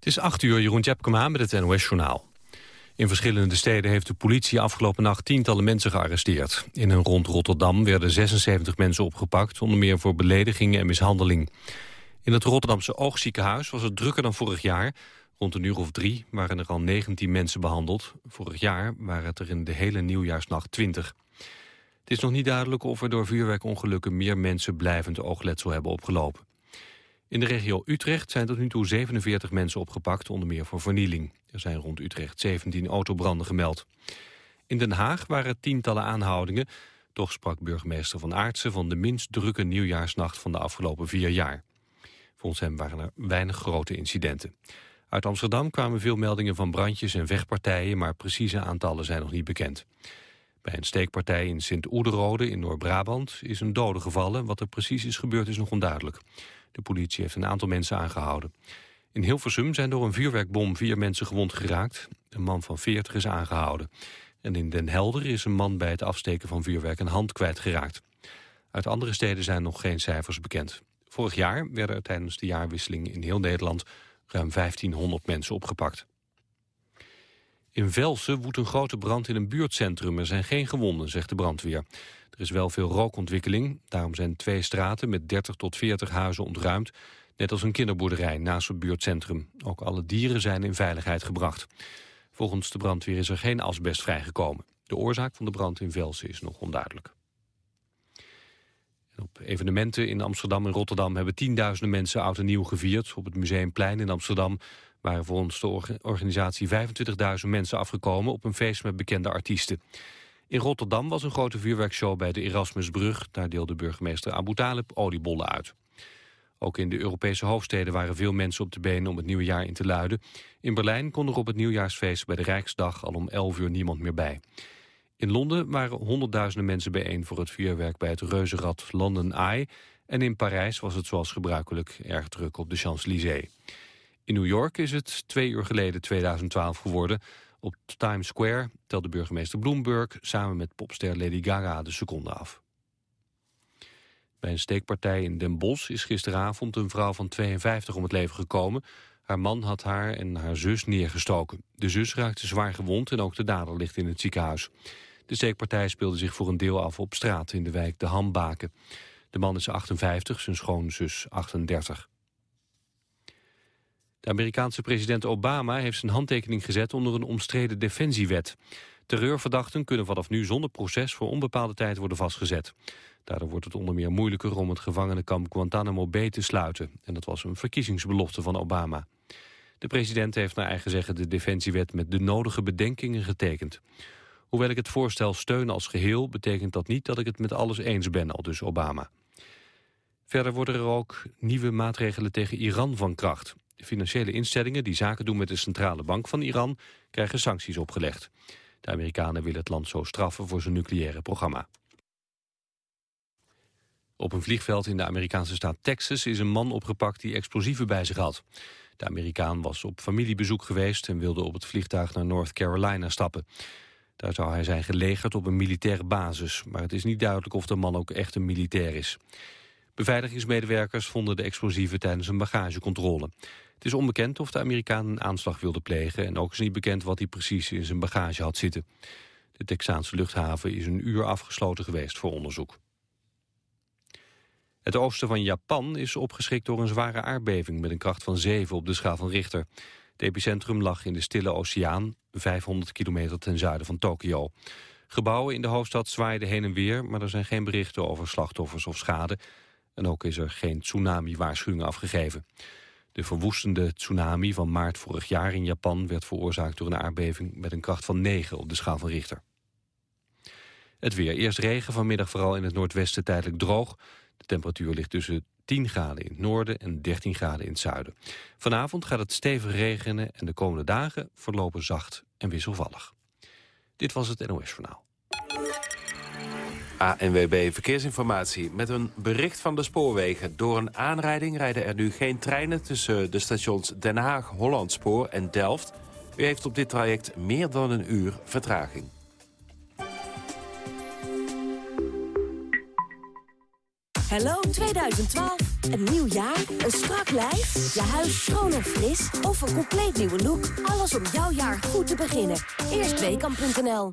Het is 8 uur, Jeroen Tjepkema met het NOS-journaal. In verschillende steden heeft de politie afgelopen nacht tientallen mensen gearresteerd. In en rond Rotterdam werden 76 mensen opgepakt, onder meer voor beledigingen en mishandeling. In het Rotterdamse Oogziekenhuis was het drukker dan vorig jaar. Rond een uur of drie waren er al 19 mensen behandeld. Vorig jaar waren het er in de hele nieuwjaarsnacht 20. Het is nog niet duidelijk of er door vuurwerkongelukken meer mensen blijvend oogletsel hebben opgelopen. In de regio Utrecht zijn tot nu toe 47 mensen opgepakt, onder meer voor vernieling. Er zijn rond Utrecht 17 autobranden gemeld. In Den Haag waren tientallen aanhoudingen. Toch sprak burgemeester Van Aartsen van de minst drukke nieuwjaarsnacht van de afgelopen vier jaar. Volgens hem waren er weinig grote incidenten. Uit Amsterdam kwamen veel meldingen van brandjes en vechtpartijen, maar precieze aantallen zijn nog niet bekend. Bij een steekpartij in Sint-Oederode in Noord-Brabant is een dode gevallen. Wat er precies is gebeurd is nog onduidelijk. De politie heeft een aantal mensen aangehouden. In Hilversum zijn door een vuurwerkbom vier mensen gewond geraakt. Een man van 40 is aangehouden. En in Den Helder is een man bij het afsteken van vuurwerk een hand kwijtgeraakt. Uit andere steden zijn nog geen cijfers bekend. Vorig jaar werden er tijdens de jaarwisseling in heel Nederland ruim 1500 mensen opgepakt. In Velsen woedt een grote brand in een buurtcentrum. Er zijn geen gewonden, zegt de brandweer. Er is wel veel rookontwikkeling. Daarom zijn twee straten met 30 tot 40 huizen ontruimd. Net als een kinderboerderij naast het buurtcentrum. Ook alle dieren zijn in veiligheid gebracht. Volgens de brandweer is er geen asbest vrijgekomen. De oorzaak van de brand in Velsen is nog onduidelijk. op evenementen in Amsterdam en Rotterdam hebben tienduizenden mensen oud en nieuw gevierd. Op het Museumplein in Amsterdam waren volgens de organisatie 25.000 mensen afgekomen op een feest met bekende artiesten. In Rotterdam was een grote vuurwerkshow bij de Erasmusbrug. Daar deelde burgemeester Abu Talib oliebollen uit. Ook in de Europese hoofdsteden waren veel mensen op de benen om het nieuwe jaar in te luiden. In Berlijn kon er op het nieuwjaarsfeest bij de Rijksdag al om 11 uur niemand meer bij. In Londen waren honderdduizenden mensen bijeen voor het vuurwerk bij het reuzenrad London Eye. En in Parijs was het zoals gebruikelijk erg druk op de Champs-Élysées. In New York is het twee uur geleden 2012 geworden. Op Times Square telde burgemeester Bloomberg samen met popster Lady Gaga de seconde af. Bij een steekpartij in Den Bosch is gisteravond een vrouw van 52 om het leven gekomen. Haar man had haar en haar zus neergestoken. De zus raakte zwaar gewond en ook de dader ligt in het ziekenhuis. De steekpartij speelde zich voor een deel af op straat in de wijk De Hambaken. De man is 58, zijn schoonzus 38. De Amerikaanse president Obama heeft zijn handtekening gezet onder een omstreden defensiewet. Terreurverdachten kunnen vanaf nu zonder proces voor onbepaalde tijd worden vastgezet. Daardoor wordt het onder meer moeilijker om het gevangenenkamp Guantanamo Bay te sluiten. En dat was een verkiezingsbelofte van Obama. De president heeft naar eigen zeggen de defensiewet met de nodige bedenkingen getekend. Hoewel ik het voorstel steun als geheel, betekent dat niet dat ik het met alles eens ben, al dus Obama. Verder worden er ook nieuwe maatregelen tegen Iran van kracht. Financiële instellingen die zaken doen met de centrale bank van Iran krijgen sancties opgelegd. De Amerikanen willen het land zo straffen voor zijn nucleaire programma. Op een vliegveld in de Amerikaanse staat Texas is een man opgepakt die explosieven bij zich had. De Amerikaan was op familiebezoek geweest en wilde op het vliegtuig naar North Carolina stappen. Daar zou hij zijn gelegerd op een militaire basis, maar het is niet duidelijk of de man ook echt een militair is. Beveiligingsmedewerkers vonden de explosieven tijdens een bagagecontrole. Het is onbekend of de Amerikaan een aanslag wilde plegen... en ook is niet bekend wat hij precies in zijn bagage had zitten. De Texaanse luchthaven is een uur afgesloten geweest voor onderzoek. Het oosten van Japan is opgeschrikt door een zware aardbeving... met een kracht van 7 op de schaal van Richter. Het epicentrum lag in de Stille Oceaan, 500 kilometer ten zuiden van Tokio. Gebouwen in de hoofdstad zwaaiden heen en weer... maar er zijn geen berichten over slachtoffers of schade... en ook is er geen tsunami-waarschuwing afgegeven. De verwoestende tsunami van maart vorig jaar in Japan... werd veroorzaakt door een aardbeving met een kracht van 9 op de schaal van Richter. Het weer. Eerst regen, vanmiddag vooral in het noordwesten tijdelijk droog. De temperatuur ligt tussen 10 graden in het noorden en 13 graden in het zuiden. Vanavond gaat het stevig regenen en de komende dagen verlopen zacht en wisselvallig. Dit was het NOS Journaal. ANWB Verkeersinformatie. Met een bericht van de spoorwegen. Door een aanrijding rijden er nu geen treinen tussen de stations Den Haag, Hollandspoor en Delft. U heeft op dit traject meer dan een uur vertraging. Hallo 2012. Een nieuw jaar, een strak lijf, je huis schoon en fris of een compleet nieuwe look. Alles om jouw jaar goed te beginnen. Eerstweekam.nl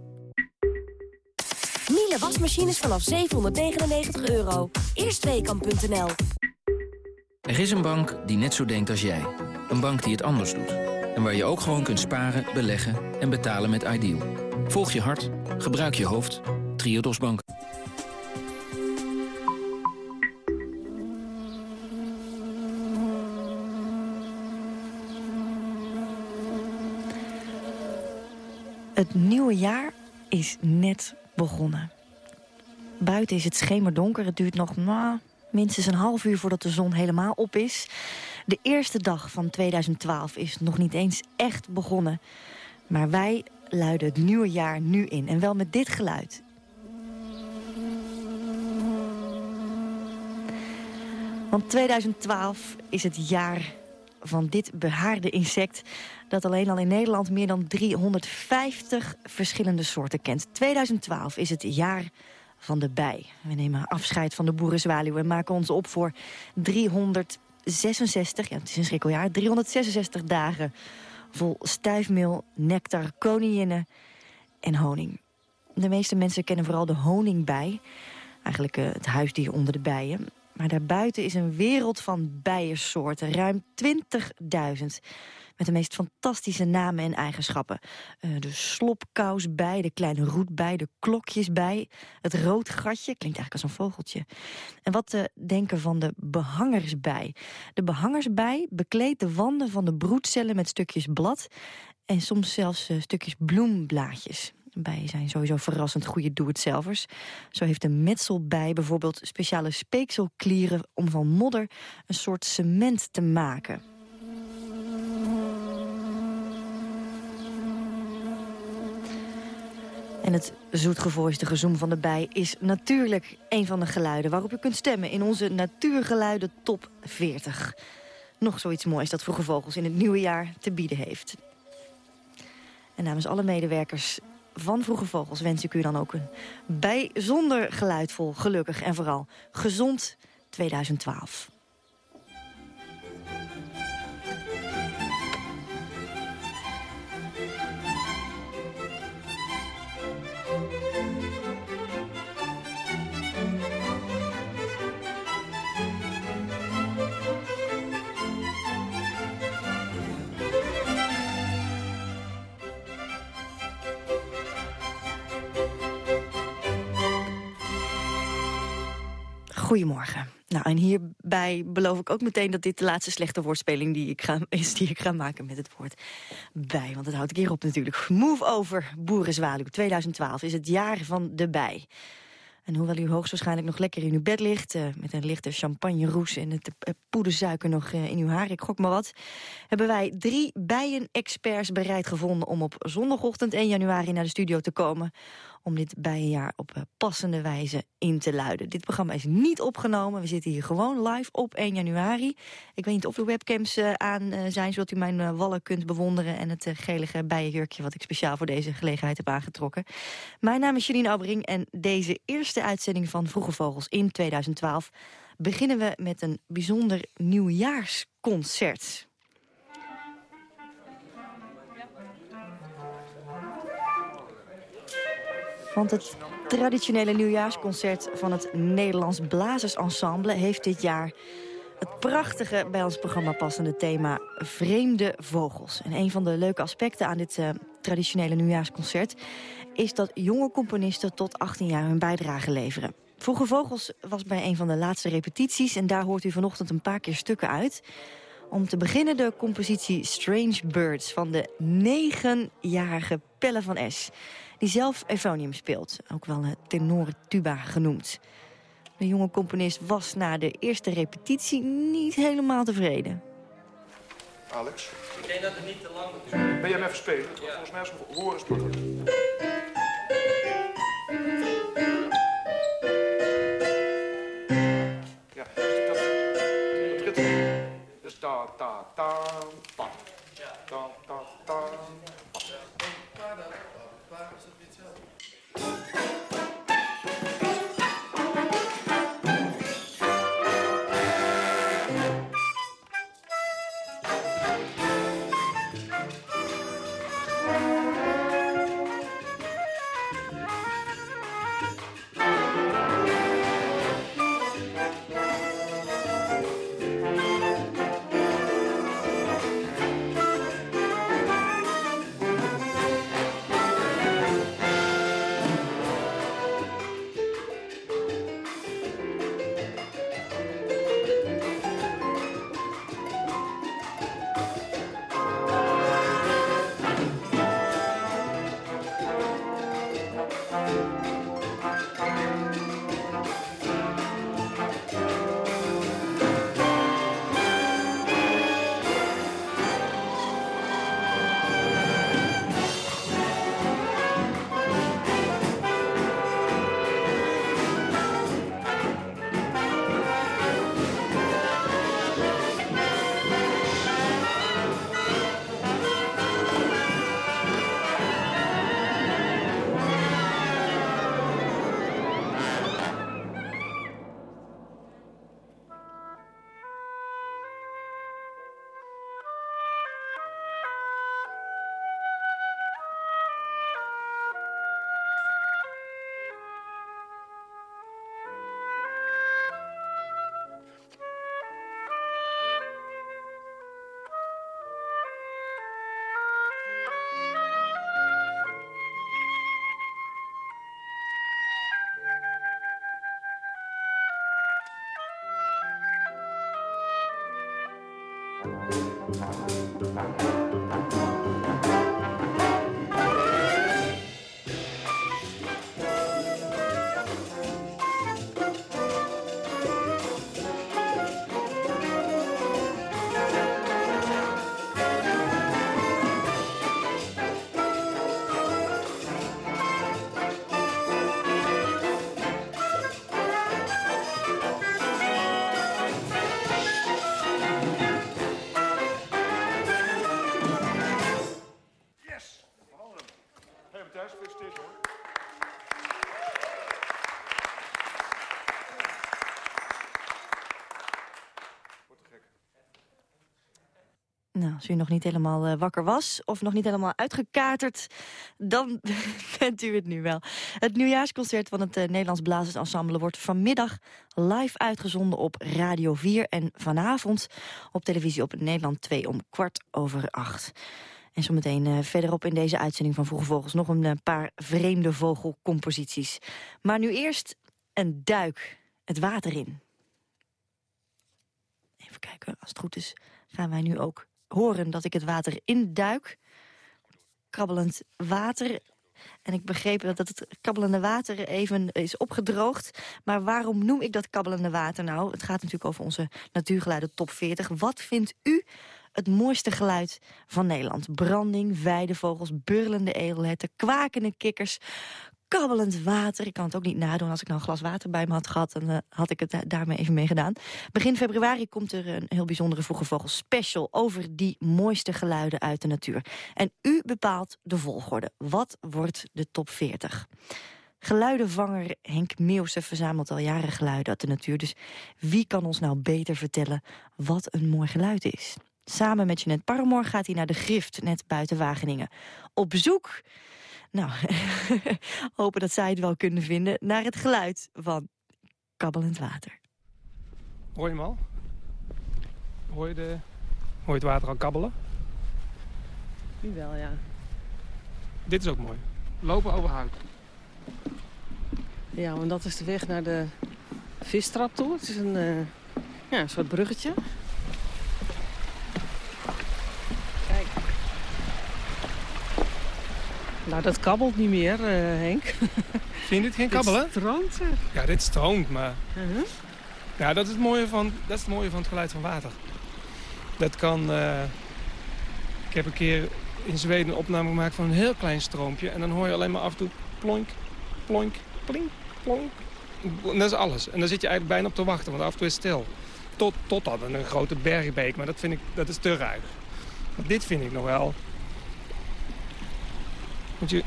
Wasmachines vanaf 799 euro. Eerstweekam.nl Er is een bank die net zo denkt als jij. Een bank die het anders doet. En waar je ook gewoon kunt sparen, beleggen en betalen met Ideal. Volg je hart. Gebruik je hoofd. Triodos Bank. Het nieuwe jaar is net begonnen. Buiten is het schemerdonker. Het duurt nog minstens een half uur voordat de zon helemaal op is. De eerste dag van 2012 is nog niet eens echt begonnen. Maar wij luiden het nieuwe jaar nu in. En wel met dit geluid. Want 2012 is het jaar van dit behaarde insect... dat alleen al in Nederland meer dan 350 verschillende soorten kent. 2012 is het jaar van de bij. We nemen afscheid van de boerenzwaluw en maken ons op voor 366, ja, het is een schrikkeljaar, 366 dagen vol stuifmeel, nectar, koninginnen en honing. De meeste mensen kennen vooral de honingbij, eigenlijk uh, het huisdier onder de bijen. Maar daarbuiten is een wereld van bijensoorten, ruim 20.000 met de meest fantastische namen en eigenschappen. Uh, de slopkousbij, de kleine roetbij, de klokjesbij... het roodgatje, klinkt eigenlijk als een vogeltje. En wat te denken van de behangersbij. De behangersbij bekleedt de wanden van de broedcellen met stukjes blad... en soms zelfs uh, stukjes bloemblaadjes. Bijen zijn sowieso verrassend goede doe-het-zelvers. Zo heeft de metselbij bijvoorbeeld speciale speekselklieren... om van modder een soort cement te maken... En het zoetgevoiste gezoem van de bij is natuurlijk een van de geluiden... waarop u kunt stemmen in onze Natuurgeluiden Top 40. Nog zoiets moois dat Vroege Vogels in het nieuwe jaar te bieden heeft. En namens alle medewerkers van Vroege Vogels wens ik u dan ook een bijzonder geluidvol, gelukkig en vooral gezond 2012. Goedemorgen. Nou, en hierbij beloof ik ook meteen dat dit de laatste slechte woordspeling die ik ga, is die ik ga maken met het woord bij. Want dat houd ik hier op natuurlijk. Move over Boerenzwaluw 2012 is het jaar van de bij. En hoewel u hoogstwaarschijnlijk nog lekker in uw bed ligt... Uh, met een lichte champagneroes en het uh, poedersuiker nog uh, in uw haar, ik gok maar wat... hebben wij drie bijen-experts bereid gevonden om op zondagochtend 1 januari naar de studio te komen om dit bijenjaar op eh, passende wijze in te luiden. Dit programma is niet opgenomen. We zitten hier gewoon live op 1 januari. Ik weet niet of de webcams uh, aan uh, zijn, zodat u mijn wallen kunt bewonderen... en het gelige bijenjurkje wat ik speciaal voor deze gelegenheid heb aangetrokken. Mijn naam is Janine Abbering en deze eerste uitzending van Vroege Vogels in 2012... beginnen we met een bijzonder nieuwjaarsconcert. Want het traditionele nieuwjaarsconcert van het Nederlands Blazersensemble... heeft dit jaar het prachtige, bij ons programma passende thema Vreemde Vogels. En een van de leuke aspecten aan dit uh, traditionele nieuwjaarsconcert... is dat jonge componisten tot 18 jaar hun bijdrage leveren. Vroege Vogels was bij een van de laatste repetities... en daar hoort u vanochtend een paar keer stukken uit... Om te beginnen de compositie Strange Birds van de negenjarige Pelle van S die zelf euphonium speelt. Ook wel een tenore tuba genoemd. De jonge componist was na de eerste repetitie niet helemaal tevreden. Alex? Ik denk dat het niet te lang moet duren. Ben jij hem even spelen? Volgens mij is het horen. Ja, dat, dat ritme. Dus ta ta. Ta Als u nog niet helemaal eh, wakker was of nog niet helemaal uitgekaterd... dan bent u het nu wel. Het nieuwjaarsconcert van het eh, Nederlands Blazersensemble... wordt vanmiddag live uitgezonden op Radio 4... en vanavond op televisie op Nederland 2 om kwart over acht. En zometeen eh, verderop in deze uitzending van Vroege Vogels... nog een paar vreemde vogelcomposities. Maar nu eerst een duik het water in. Even kijken, als het goed is gaan wij nu ook horen dat ik het water induik. Krabbelend water. En ik begreep dat het kabbelende water even is opgedroogd. Maar waarom noem ik dat kabbelende water nou? Het gaat natuurlijk over onze natuurgeluiden top 40. Wat vindt u het mooiste geluid van Nederland? Branding, weidevogels, burlende edelherten, kwakende kikkers kabbelend water. Ik kan het ook niet nadoen. Als ik nou een glas water bij me had gehad... dan eh, had ik het da- daarmee even mee gedaan. Begin februari komt er een heel bijzondere Vroege Vogel special... over die mooiste geluiden uit de natuur. En u bepaalt de volgorde. Wat wordt de top 40? Geluidenvanger Henk Meeuwse verzamelt al jaren geluiden uit de natuur. Dus wie kan ons nou beter vertellen wat een mooi geluid is? Samen met Jeanette Paramoor gaat hij naar de Grift, net buiten Wageningen. Op zoek nou, hopen dat zij het wel kunnen vinden... naar het geluid van kabbelend water. Hoor je hem al? Hoor je, de... Hoor je het water al kabbelen? Nu wel, ja. Dit is ook mooi. Lopen over hout. Ja, want dat is de weg naar de vistrap toe. Het is een, eh, ja, een soort bruggetje. Kijk. Nou, dat kabbelt niet meer, eh, Henk. Vind je dit geen kabbelen? Dit stroomt, zeg. Ja, dit stroomt, maar... Uh-huh. Ja, dat is, het mooie van, dat is het mooie van het geluid van water. Dat kan, eh, Ik heb een keer in Zweden een opname gemaakt van een heel klein stroompje. En dan hoor je alleen maar af en toe plonk, plonk, plink, plonk. En dat is alles. En dan zit je eigenlijk bijna op te wachten, want af en toe is het stil. Tot, totdat een grote bergbeek, maar dat vind ik dat is te ruig. Maar dit vind ik nog wel. Want je,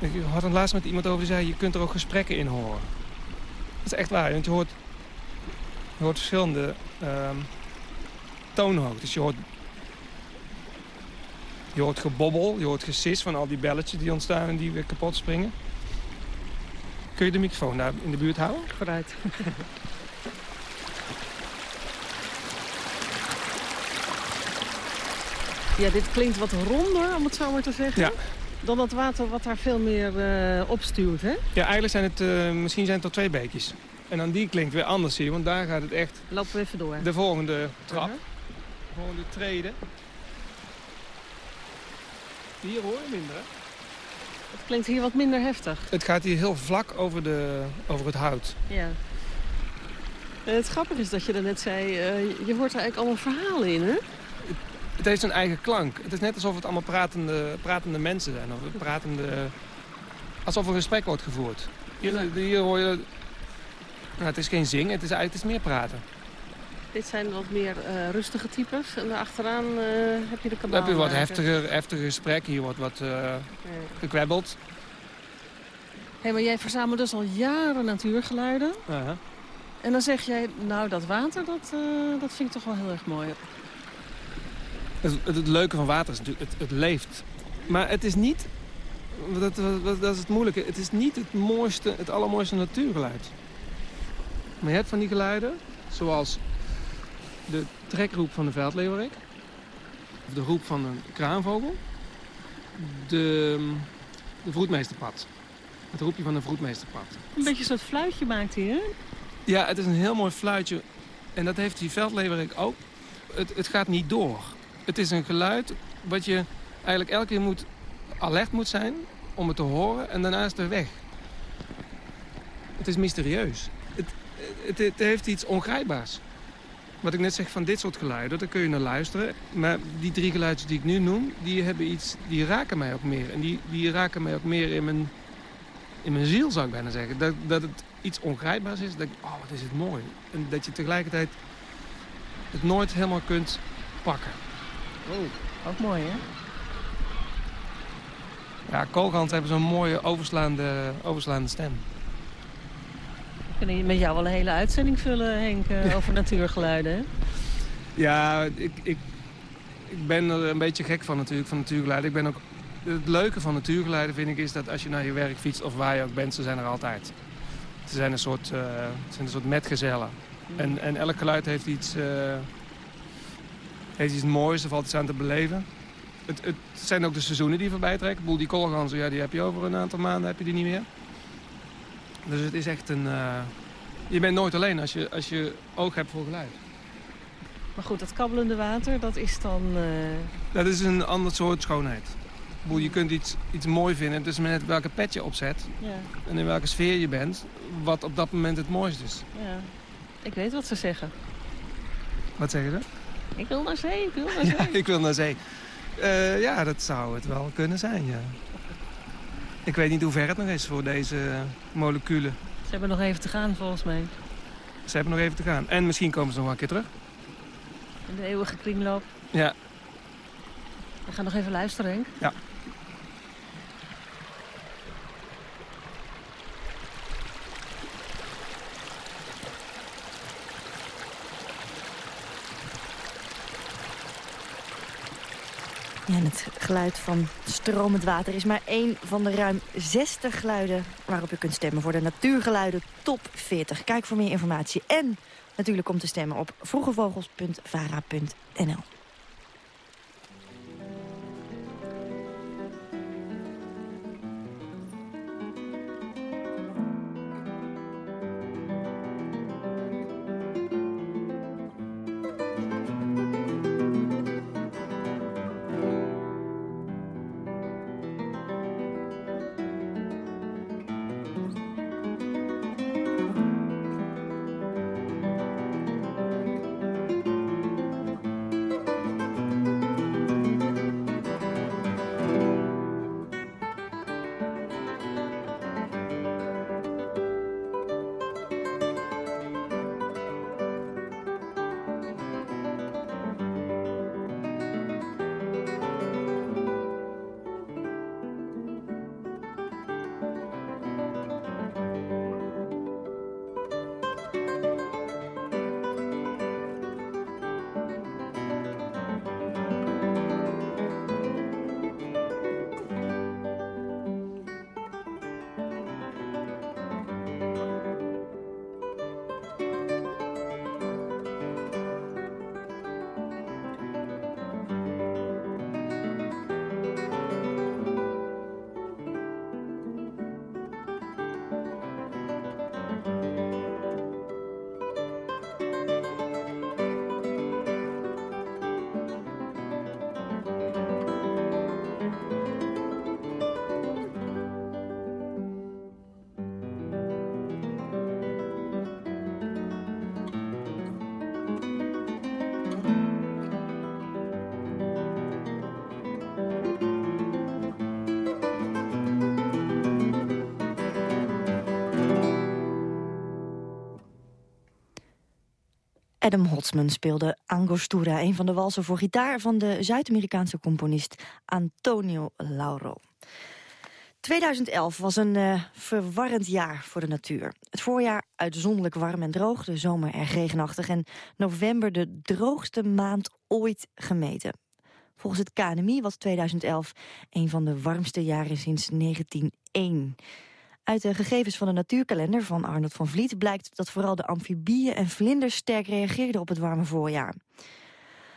ik had het laatst met iemand over die zei, je kunt er ook gesprekken in horen. Dat is echt waar, want je hoort, je hoort verschillende ehm toonhoogtes. Je hoort, je hoort gebobbel, je hoort gesis van al die belletjes die ontstaan en die weer kapot springen. Kun je de microfoon daar in de buurt houden? Vooruit. ja, dit klinkt wat ronder, om het zo maar te zeggen. Ja. Dan dat water wat daar veel meer eh, opstuwt, hè? Ja, eigenlijk zijn het, eh, misschien zijn het al twee beekjes. En dan die klinkt weer anders hier, want daar gaat het echt Lopen we even door. de volgende trap, Uh-huh. de volgende treden. Hier hoor je minder, hè? Het klinkt hier wat minder heftig. Het gaat hier heel vlak over, de, over het hout. Ja. En het grappige is dat je net zei, eh, je hoort er eigenlijk allemaal verhalen in, hè? Het heeft een eigen klank. Het is net alsof het allemaal pratende, pratende mensen zijn. Of pratende, alsof er een gesprek wordt gevoerd. Hier, hier hoor je... Nou, het is geen zingen, het is eigenlijk het is meer praten. Dit zijn wat meer eh, rustige types. En daarachteraan eh heb je de Dan heb je wat heftiger, heftiger gesprek. Hier wordt wat eh Ja. gekwebbeld. Hé, maar jij verzamelt dus al jaren natuurgeluiden. En dan zeg jij, nou dat water, dat, eh, dat vind ik toch wel heel erg mooi. Het, het, het leuke van water is natuurlijk, het, het leeft. Maar het is niet, dat, dat, dat is het moeilijke, het is niet het mooiste, het allermooiste natuurgeluid. Maar je hebt van die geluiden, zoals de trekroep van de veldleeuwerik, of de roep van een kraanvogel, de, de vroedmeesterpad. Het roepje van een vroedmeesterpad. Een beetje zo'n fluitje maakt hij, hè? Ja, het is een heel mooi fluitje. En dat heeft die veldleverik ook. Het, het gaat niet door. Het is een geluid wat je eigenlijk elke keer moet, alert moet zijn om het te horen. En daarna is het weg. Het is mysterieus. Het, het, het heeft iets ongrijpbaars. Wat ik net zeg van dit soort geluiden, daar kun je naar luisteren. Maar die drie geluiden die ik nu noem, die, hebben iets, die raken mij ook meer. En die, die raken mij ook meer in mijn, in mijn ziel, zou ik bijna zeggen. Dat, dat het iets ongrijpbaars is. Dat ik, oh, wat is het mooi. En dat je tegelijkertijd het nooit helemaal kunt pakken. Ook mooi, hè? Ja, koolgans hebben zo'n mooie overslaande, overslaande stem. We kunnen met jou wel een hele uitzending vullen, Henk, eh, over natuurgeluiden, hè? Ja, ik, ik, ik ben er een beetje gek van natuurlijk, van natuurgeluiden. Ik ben ook, het leuke van natuurgeluiden vind ik is dat als je naar je werk fietst of waar je ook bent, ze zijn er altijd. Ze zijn een soort, het zijn een soort metgezellen. En, en elk geluid heeft iets, eh, heeft iets moois, er valt iets aan te beleven. Het, het zijn ook de seizoenen die voorbij trekken. Ik bedoel, die koolganzen, ja, die heb je over een aantal maanden heb je die niet meer. Dus het is echt een... eh, je bent nooit alleen als je, als je oog hebt voor geluid. Maar goed, dat kabbelende water, dat is dan... eh, Dat is een ander soort schoonheid. Ik bedoel, je kunt iets, iets mooi vinden. Het is maar net welke pet je opzet ja, en in welke sfeer je bent. Wat op dat moment het mooiste is. ja. Ik weet wat ze zeggen. Wat zeggen ze? Ik wil naar zee, ik wil naar zee. Ja, ik wil naar zee. Eh, ja, dat zou het wel kunnen zijn, ja. Ik weet niet hoe ver het nog is voor deze moleculen. Ze hebben nog even te gaan, volgens mij. Ze hebben nog even te gaan. En misschien komen ze nog wel een keer terug. In de eeuwige kringloop. Ja, We gaan nog even luisteren, Henk. Ja. Het geluid van stromend water is maar één van de ruim 60 geluiden... waarop u kunt stemmen voor de Natuurgeluiden Top 40. Kijk voor meer informatie en natuurlijk om te stemmen op vroegevogels.vara.nl. Adam Hotsman speelde Angostura, een van de walsen voor gitaar van de Zuid-Amerikaanse componist Antonio Lauro. 2011 was een uh, verwarrend jaar voor de natuur. Het voorjaar uitzonderlijk warm en droog, de zomer erg regenachtig... en november de droogste maand ooit gemeten. Volgens het KNMI was 2011 een van de warmste jaren sinds 1901. Uit de gegevens van de natuurkalender van Arnold van Vliet... blijkt dat vooral de amfibieën en vlinders sterk reageerden op het warme voorjaar.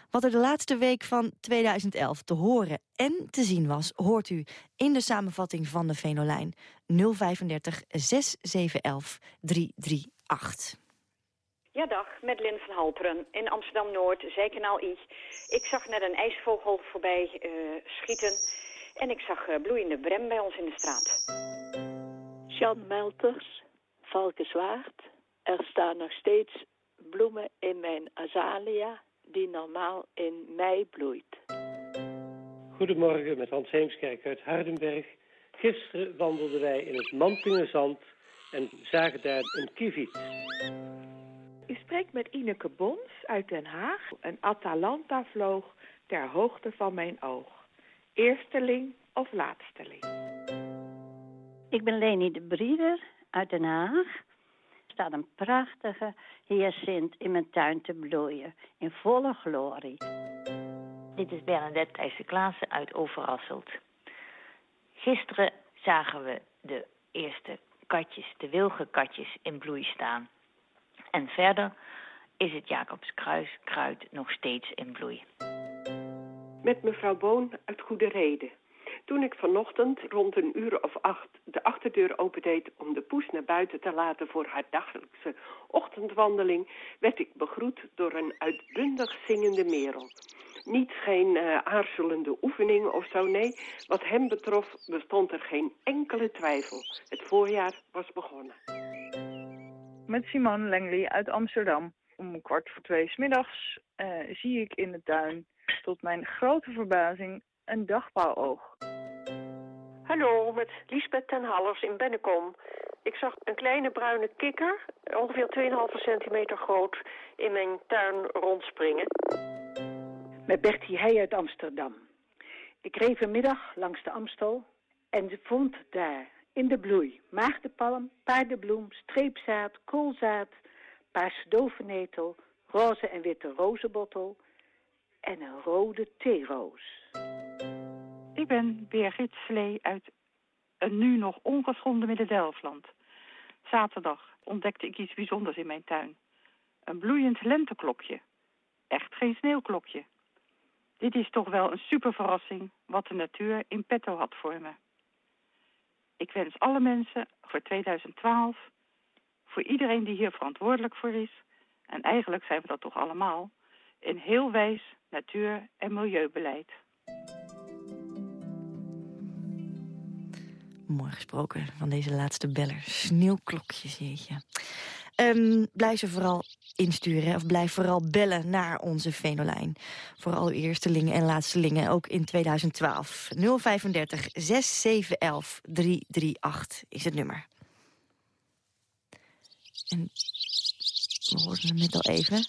Wat er de laatste week van 2011 te horen en te zien was... hoort u in de samenvatting van de Venolijn 035 6711 338. Ja, dag, met Lin van Halperen in Amsterdam-Noord, Zijkanaal I. Ik zag net een ijsvogel voorbij uh, schieten en ik zag uh, bloeiende brem bij ons in de straat. Jan Melters, Valkenswaard. Er staan nog steeds bloemen in mijn azalea die normaal in mei bloeit. Goedemorgen, met Hans Heemskerk uit Hardenberg. Gisteren wandelden wij in het Mantingenzand en zagen daar een kieviet. U spreekt met Ineke Bons uit Den Haag. Een Atalanta vloog ter hoogte van mijn oog. Eersteling of laatsteling? Ik ben Leni de Brieder uit Den Haag. Er staat een prachtige hyacint in mijn tuin te bloeien, in volle glorie. Dit is Bernadette Thijssen Klaassen uit Overasselt. Gisteren zagen we de eerste katjes, de wilgenkatjes, in bloei staan. En verder is het Jacobskruid nog steeds in bloei. Met mevrouw Boon uit Goede Reden. Toen ik vanochtend rond een uur of acht de achterdeur opendeed om de poes naar buiten te laten voor haar dagelijkse ochtendwandeling, werd ik begroet door een uitbundig zingende merel. Niet geen uh, aarzelende oefening of zo, nee. Wat hem betrof bestond er geen enkele twijfel. Het voorjaar was begonnen. Met Simone Langley uit Amsterdam. Om kwart voor twee smiddags uh, zie ik in de tuin, tot mijn grote verbazing, een dagbouwoog. Hallo, met Liesbeth ten Hallers in Bennekom. Ik zag een kleine bruine kikker, ongeveer 2,5 centimeter groot, in mijn tuin rondspringen. Met Bertie Heij uit Amsterdam. Ik reed vanmiddag langs de Amstel en vond daar in de bloei maagdenpalm, paardenbloem, streepzaad, koolzaad, paarse dovenetel, roze en witte rozenbottel en een rode theeroos. Ik ben Birgit Slee uit een nu nog ongeschonden Midden-Delfland. Zaterdag ontdekte ik iets bijzonders in mijn tuin. Een bloeiend lenteklokje. Echt geen sneeuwklokje. Dit is toch wel een superverrassing wat de natuur in petto had voor me. Ik wens alle mensen voor 2012, voor iedereen die hier verantwoordelijk voor is, en eigenlijk zijn we dat toch allemaal, een heel wijs natuur- en milieubeleid. Mooi gesproken van deze laatste beller. Sneeuwklokjes, jeetje. Um, blijf ze vooral insturen, of blijf vooral bellen naar onze Venolijn. Voor al uw eerstelingen en laatstelingen, ook in 2012. 035 6711 338 is het nummer. En we hoorden hem net al even.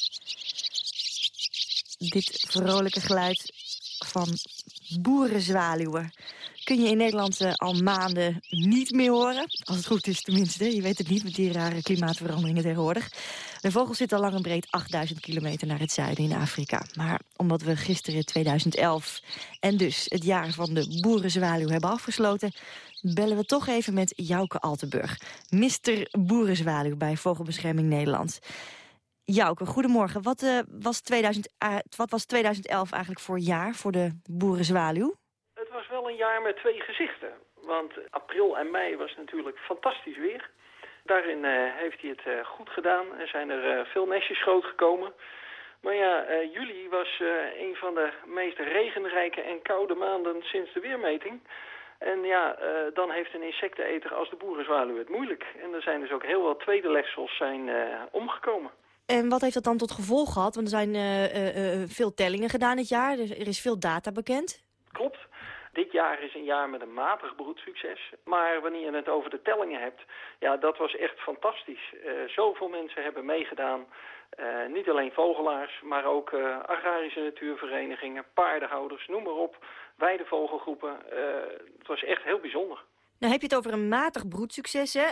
Dit vrolijke geluid van boerenzwaluwen kun je in Nederland uh, al maanden niet meer horen. Als het goed is tenminste. Je weet het niet met die rare klimaatveranderingen tegenwoordig. De vogel zit al lang en breed 8000 kilometer naar het zuiden in Afrika. Maar omdat we gisteren 2011 en dus het jaar van de boerenzwaluw hebben afgesloten... bellen we toch even met Jouke Altenburg. Mister Boerenzwaluw bij Vogelbescherming Nederland. Jouke, goedemorgen. Wat, uh, was 2000, uh, wat was 2011 eigenlijk voor jaar voor de boerenzwaluw? Wel een jaar met twee gezichten. Want april en mei was natuurlijk fantastisch weer. Daarin uh, heeft hij het uh, goed gedaan en zijn er uh, veel nestjes groot gekomen. Maar ja, juli was een van de meest regenrijke en koude maanden sinds de weermeting. En ja, dan heeft een insecteneter als de boerenzwaluw het moeilijk. En er zijn dus ook heel wat tweede legsels zijn omgekomen. En wat heeft dat dan tot gevolg gehad? Want er zijn veel tellingen gedaan dit jaar, er is veel data bekend. Klopt. Dit jaar is een jaar met een matig broedsucces. Maar wanneer je het over de tellingen hebt, ja, dat was echt fantastisch. Uh, zoveel mensen hebben meegedaan. Uh, niet alleen vogelaars, maar ook uh, agrarische natuurverenigingen, paardenhouders, noem maar op. Weidevogelgroepen. het was echt heel bijzonder. Nou heb je het over een matig broedsucces. Hè?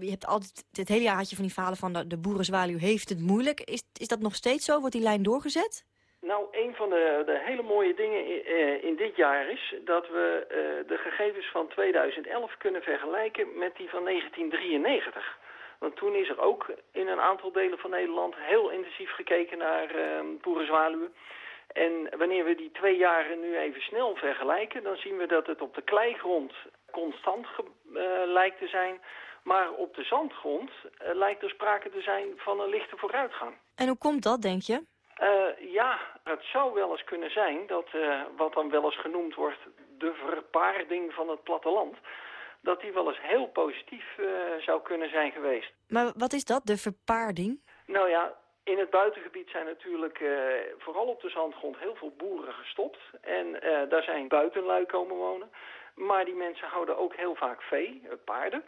je hebt altijd, het hele jaar had je van die verhalen van de, de boerenzwaluw heeft het moeilijk. Is, is dat nog steeds zo? Wordt die lijn doorgezet? Nou, een van de, de hele mooie dingen in, in dit jaar is dat we uh, de gegevens van 2011 kunnen vergelijken met die van 1993. Want toen is er ook in een aantal delen van Nederland heel intensief gekeken naar uh, boerenzwaluwen. En wanneer we die twee jaren nu even snel vergelijken, dan zien we dat het op de kleigrond constant uh, lijkt te zijn. Maar op de zandgrond lijkt er sprake te zijn van een lichte vooruitgang. En hoe komt dat, denk je? Uh, ja, het zou wel eens kunnen zijn dat uh, wat dan wel eens genoemd wordt de verpaarding van het platteland, dat die wel eens heel positief uh, zou kunnen zijn geweest. Maar wat is dat, de verpaarding? Nou ja, in het buitengebied zijn natuurlijk vooral op de zandgrond heel veel boeren gestopt. En daar zijn buitenlui komen wonen. Maar die mensen houden ook heel vaak vee, paarden.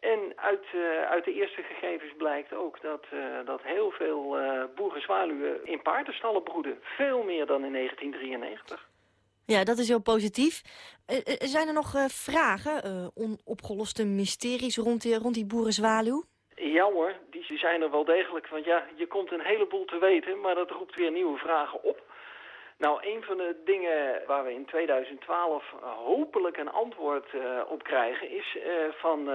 En uit, uh, uit de eerste gegevens blijkt ook dat, uh, dat heel veel uh, boerenzwaluwen in paardenstallen broeden. Veel meer dan in 1993. Ja, dat is heel positief. zijn er nog vragen, onopgeloste mysteries rond die, rond die boerenzwaluw? Ja hoor, die zijn er wel degelijk. Want ja, je komt een heleboel te weten, maar dat roept weer nieuwe vragen op. Nou, een van de dingen waar we in 2012 hopelijk een antwoord op krijgen... is van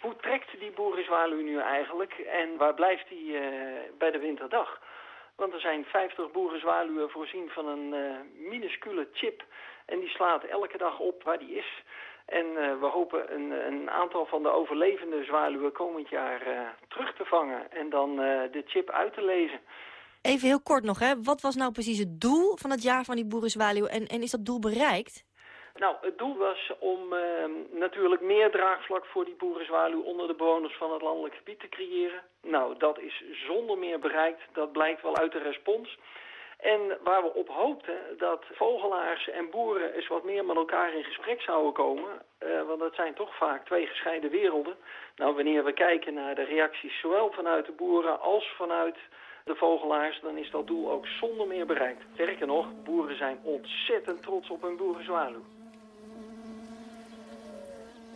hoe trekt die boerenzwaluw nu eigenlijk en waar blijft die uh, bij de winterdag? Want er zijn 50 boerenzwaluwen voorzien van een uh, minuscule chip en die slaat elke dag op waar die is. En uh, we hopen een, een, aantal van de overlevende zwaluwen komend jaar terug te vangen en dan de chip uit te lezen. Even heel kort nog, hè. wat was nou precies het doel van het jaar van die boerenzwaluw en, en is dat doel bereikt? Nou, het doel was om uh, natuurlijk meer draagvlak voor die boerenzwaluw onder de bewoners van het landelijk gebied te creëren. Nou, dat is zonder meer bereikt. Dat blijkt wel uit de respons. En waar we op hoopten dat vogelaars en boeren eens wat meer met elkaar in gesprek zouden komen. Uh, want dat zijn toch vaak twee gescheiden werelden. Nou, wanneer we kijken naar de reacties zowel vanuit de boeren als vanuit de vogelaars, dan is dat doel ook zonder meer bereikt. Sterker nog, boeren zijn ontzettend trots op hun boerenzwaluw.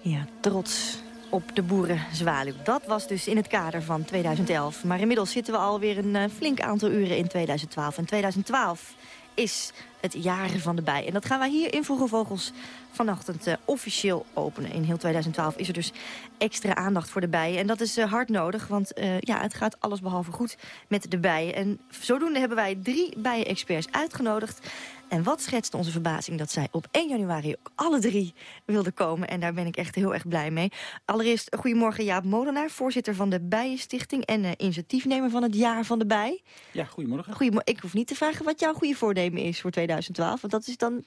Ja, trots op de boerenzwaluw. Dat was dus in het kader van 2011. Maar inmiddels zitten we alweer een uh, flink aantal uren in 2012. En 2012 is het jaren van de bij. En dat gaan wij hier in Vroege Vogels vanochtend uh, officieel openen. In heel 2012 is er dus extra aandacht voor de bijen. En dat is uh, hard nodig, want uh, ja, het gaat allesbehalve goed met de bijen. En zodoende hebben wij drie bijen-experts uitgenodigd. En wat schetst onze verbazing dat zij op 1 januari ook alle drie wilden komen. En daar ben ik echt heel erg blij mee. Allereerst, goedemorgen Jaap Molenaar, voorzitter van de Bijenstichting... en uh, initiatiefnemer van het Jaar van de Bij. Ja, goedemorgen. Goedemorgen. Ik hoef niet te vragen wat jouw goede voornemen is voor 2012. Want dat is dan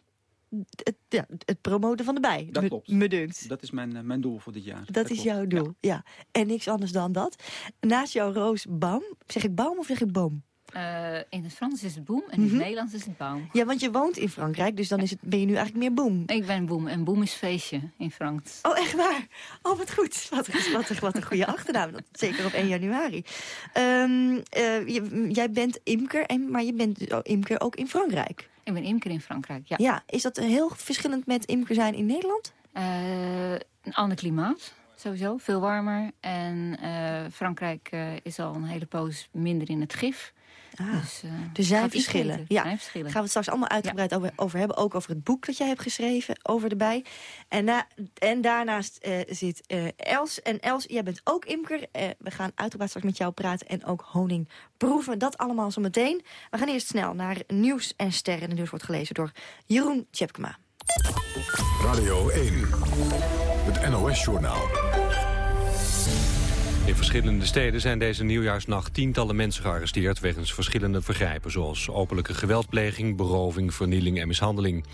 het, ja, het promoten van de bij. Dat klopt. Me dunkt. Dat is mijn, uh, mijn doel voor dit jaar. Dat, dat is jouw doel, ja. ja. En niks anders dan dat. Naast jouw roos Baum, zeg ik baum of zeg ik boom? Uh, in het Frans is het boom en in het mm -hmm. Nederlands is het baum. Ja, want je woont in Frankrijk, dus dan is het, ben je nu eigenlijk meer boom. Ik ben boom en boom is feestje in Frans. Oh, echt waar? Oh, wat goed. Wat, wat, wat een goede achternaam. Zeker op 1 januari. Um, uh, je, jij bent imker, en, maar je bent imker ook in Frankrijk. Ik ben imker in Frankrijk, ja. Ja, is dat heel verschillend met imker zijn in Nederland? Uh, een ander klimaat sowieso, veel warmer. En uh, Frankrijk uh, is al een hele poos minder in het gif. Ah, dus, uh, er zijn verschillen. Ja, zijn verschillen. Gaan we het straks allemaal uitgebreid ja. over, over, hebben. Ook over het boek dat jij hebt geschreven, over de bij. En, na, en daarnaast uh, zit uh, Els. En Els, jij bent ook imker. we gaan uitgebreid straks met jou praten en ook honing proeven. Dat allemaal zo meteen. We gaan eerst snel naar Nieuws en Sterren. En de nieuws wordt gelezen door Jeroen Tjepkema. Radio 1, het NOS-journaal. In verschillende steden zijn deze nieuwjaarsnacht tientallen mensen gearresteerd... wegens verschillende vergrijpen, zoals openlijke geweldpleging, beroving, vernieling en mishandeling.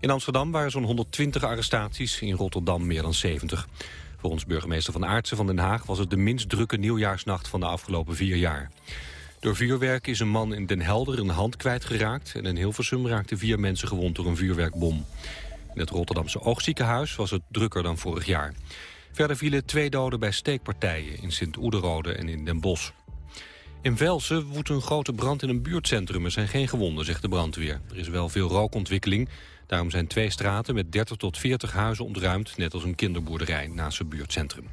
In Amsterdam waren zo'n 120 arrestaties, in Rotterdam meer dan 70. Volgens burgemeester Van Aartsen van Den Haag was het de minst drukke nieuwjaarsnacht van de afgelopen vier jaar. Door vuurwerk is een man in Den Helder een hand kwijtgeraakt... en in Hilversum raakten vier mensen gewond door een vuurwerkbom. In het Rotterdamse Oogziekenhuis was het drukker dan vorig jaar. Verder vielen twee doden bij steekpartijen in Sint-Oederode en in Den Bosch. In Velsen woedt een grote brand in een buurtcentrum. Er zijn geen gewonden, zegt de brandweer. Er is wel veel rookontwikkeling. Daarom zijn twee straten met 30 tot 40 huizen ontruimd... net als een kinderboerderij naast het buurtcentrum.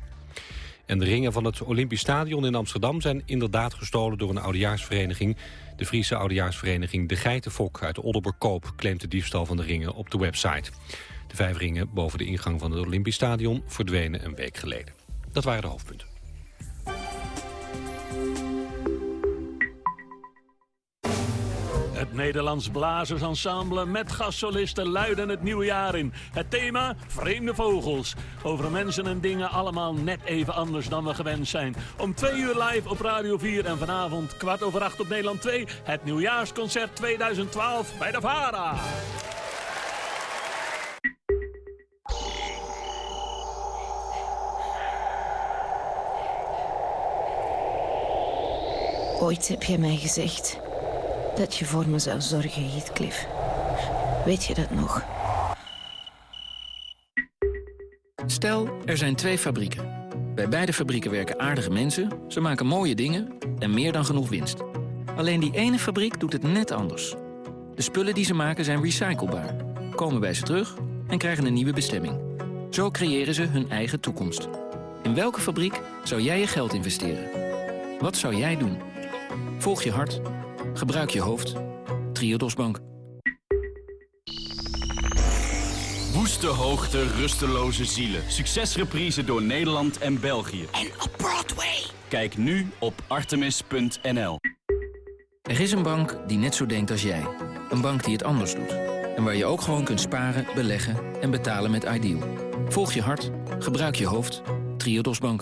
En de ringen van het Olympisch Stadion in Amsterdam... zijn inderdaad gestolen door een oudejaarsvereniging. De Friese oudejaarsvereniging De Geitenfok uit Olderberkoop... claimt de diefstal van de ringen op de website. De vijf ringen boven de ingang van het Olympisch Stadion... verdwenen een week geleden. Dat waren de hoofdpunten. Het Nederlands Blazersensemble met gastsolisten luiden het nieuwe jaar in. Het thema Vreemde Vogels. Over mensen en dingen allemaal net even anders dan we gewend zijn. Om twee uur live op Radio 4 en vanavond kwart over acht op Nederland 2... het nieuwjaarsconcert 2012 bij de VARA. Ooit heb je mij gezegd dat je voor me zou zorgen, Heathcliff. Weet je dat nog? Stel, er zijn twee fabrieken. Bij beide fabrieken werken aardige mensen, ze maken mooie dingen en meer dan genoeg winst. Alleen die ene fabriek doet het net anders. De spullen die ze maken zijn recyclebaar, komen bij ze terug en krijgen een nieuwe bestemming. Zo creëren ze hun eigen toekomst. In welke fabriek zou jij je geld investeren? Wat zou jij doen? Volg je hart. Gebruik je hoofd. Triodos Bank. Woeste hoogte, rusteloze zielen. Succesreprise door Nederland en België. En op Broadway. Kijk nu op artemis.nl. Er is een bank die net zo denkt als jij. Een bank die het anders doet. En waar je ook gewoon kunt sparen, beleggen en betalen met Ideal. Volg je hart. Gebruik je hoofd. Triodos Bank.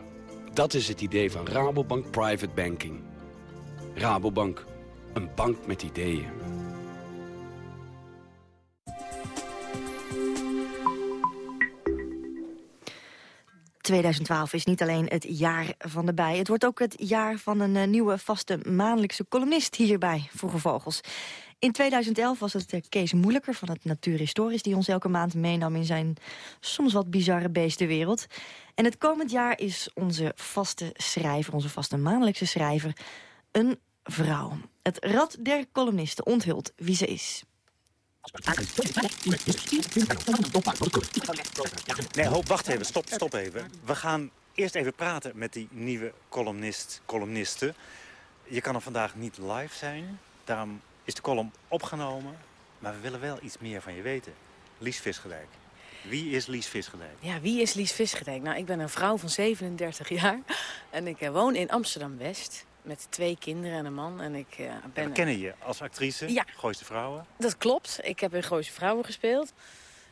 Dat is het idee van Rabobank Private Banking. Rabobank, een bank met ideeën. ...2012 is niet alleen het jaar van de bij. Het wordt ook het jaar van een uh, nieuwe vaste maandelijkse columnist hierbij, Vroege Vogels. In 2011 was het uh, Kees Moeilijker van het Natuurhistorisch... die ons elke maand meenam in zijn soms wat bizarre beestenwereld. En het komend jaar is onze vaste schrijver, onze vaste maandelijkse schrijver... een vrouw. Het Rad der Columnisten onthult wie ze is. Nee, hoop, wacht even. Stop, stop even. We gaan eerst even praten met die nieuwe columnist, columniste. Je kan er vandaag niet live zijn. Daarom is de column opgenomen. Maar we willen wel iets meer van je weten. Lies Visgedijk. Wie is Lies Visgedijk? Ja, wie is Lies Visgedijk? Nou, ik ben een vrouw van 37 jaar. En ik uh, woon in Amsterdam-West. Met twee kinderen en een man. En ik, uh, ben... we kennen je als actrice, ja. Gooiste Vrouwen. Dat klopt. Ik heb in Gooiste Vrouwen gespeeld.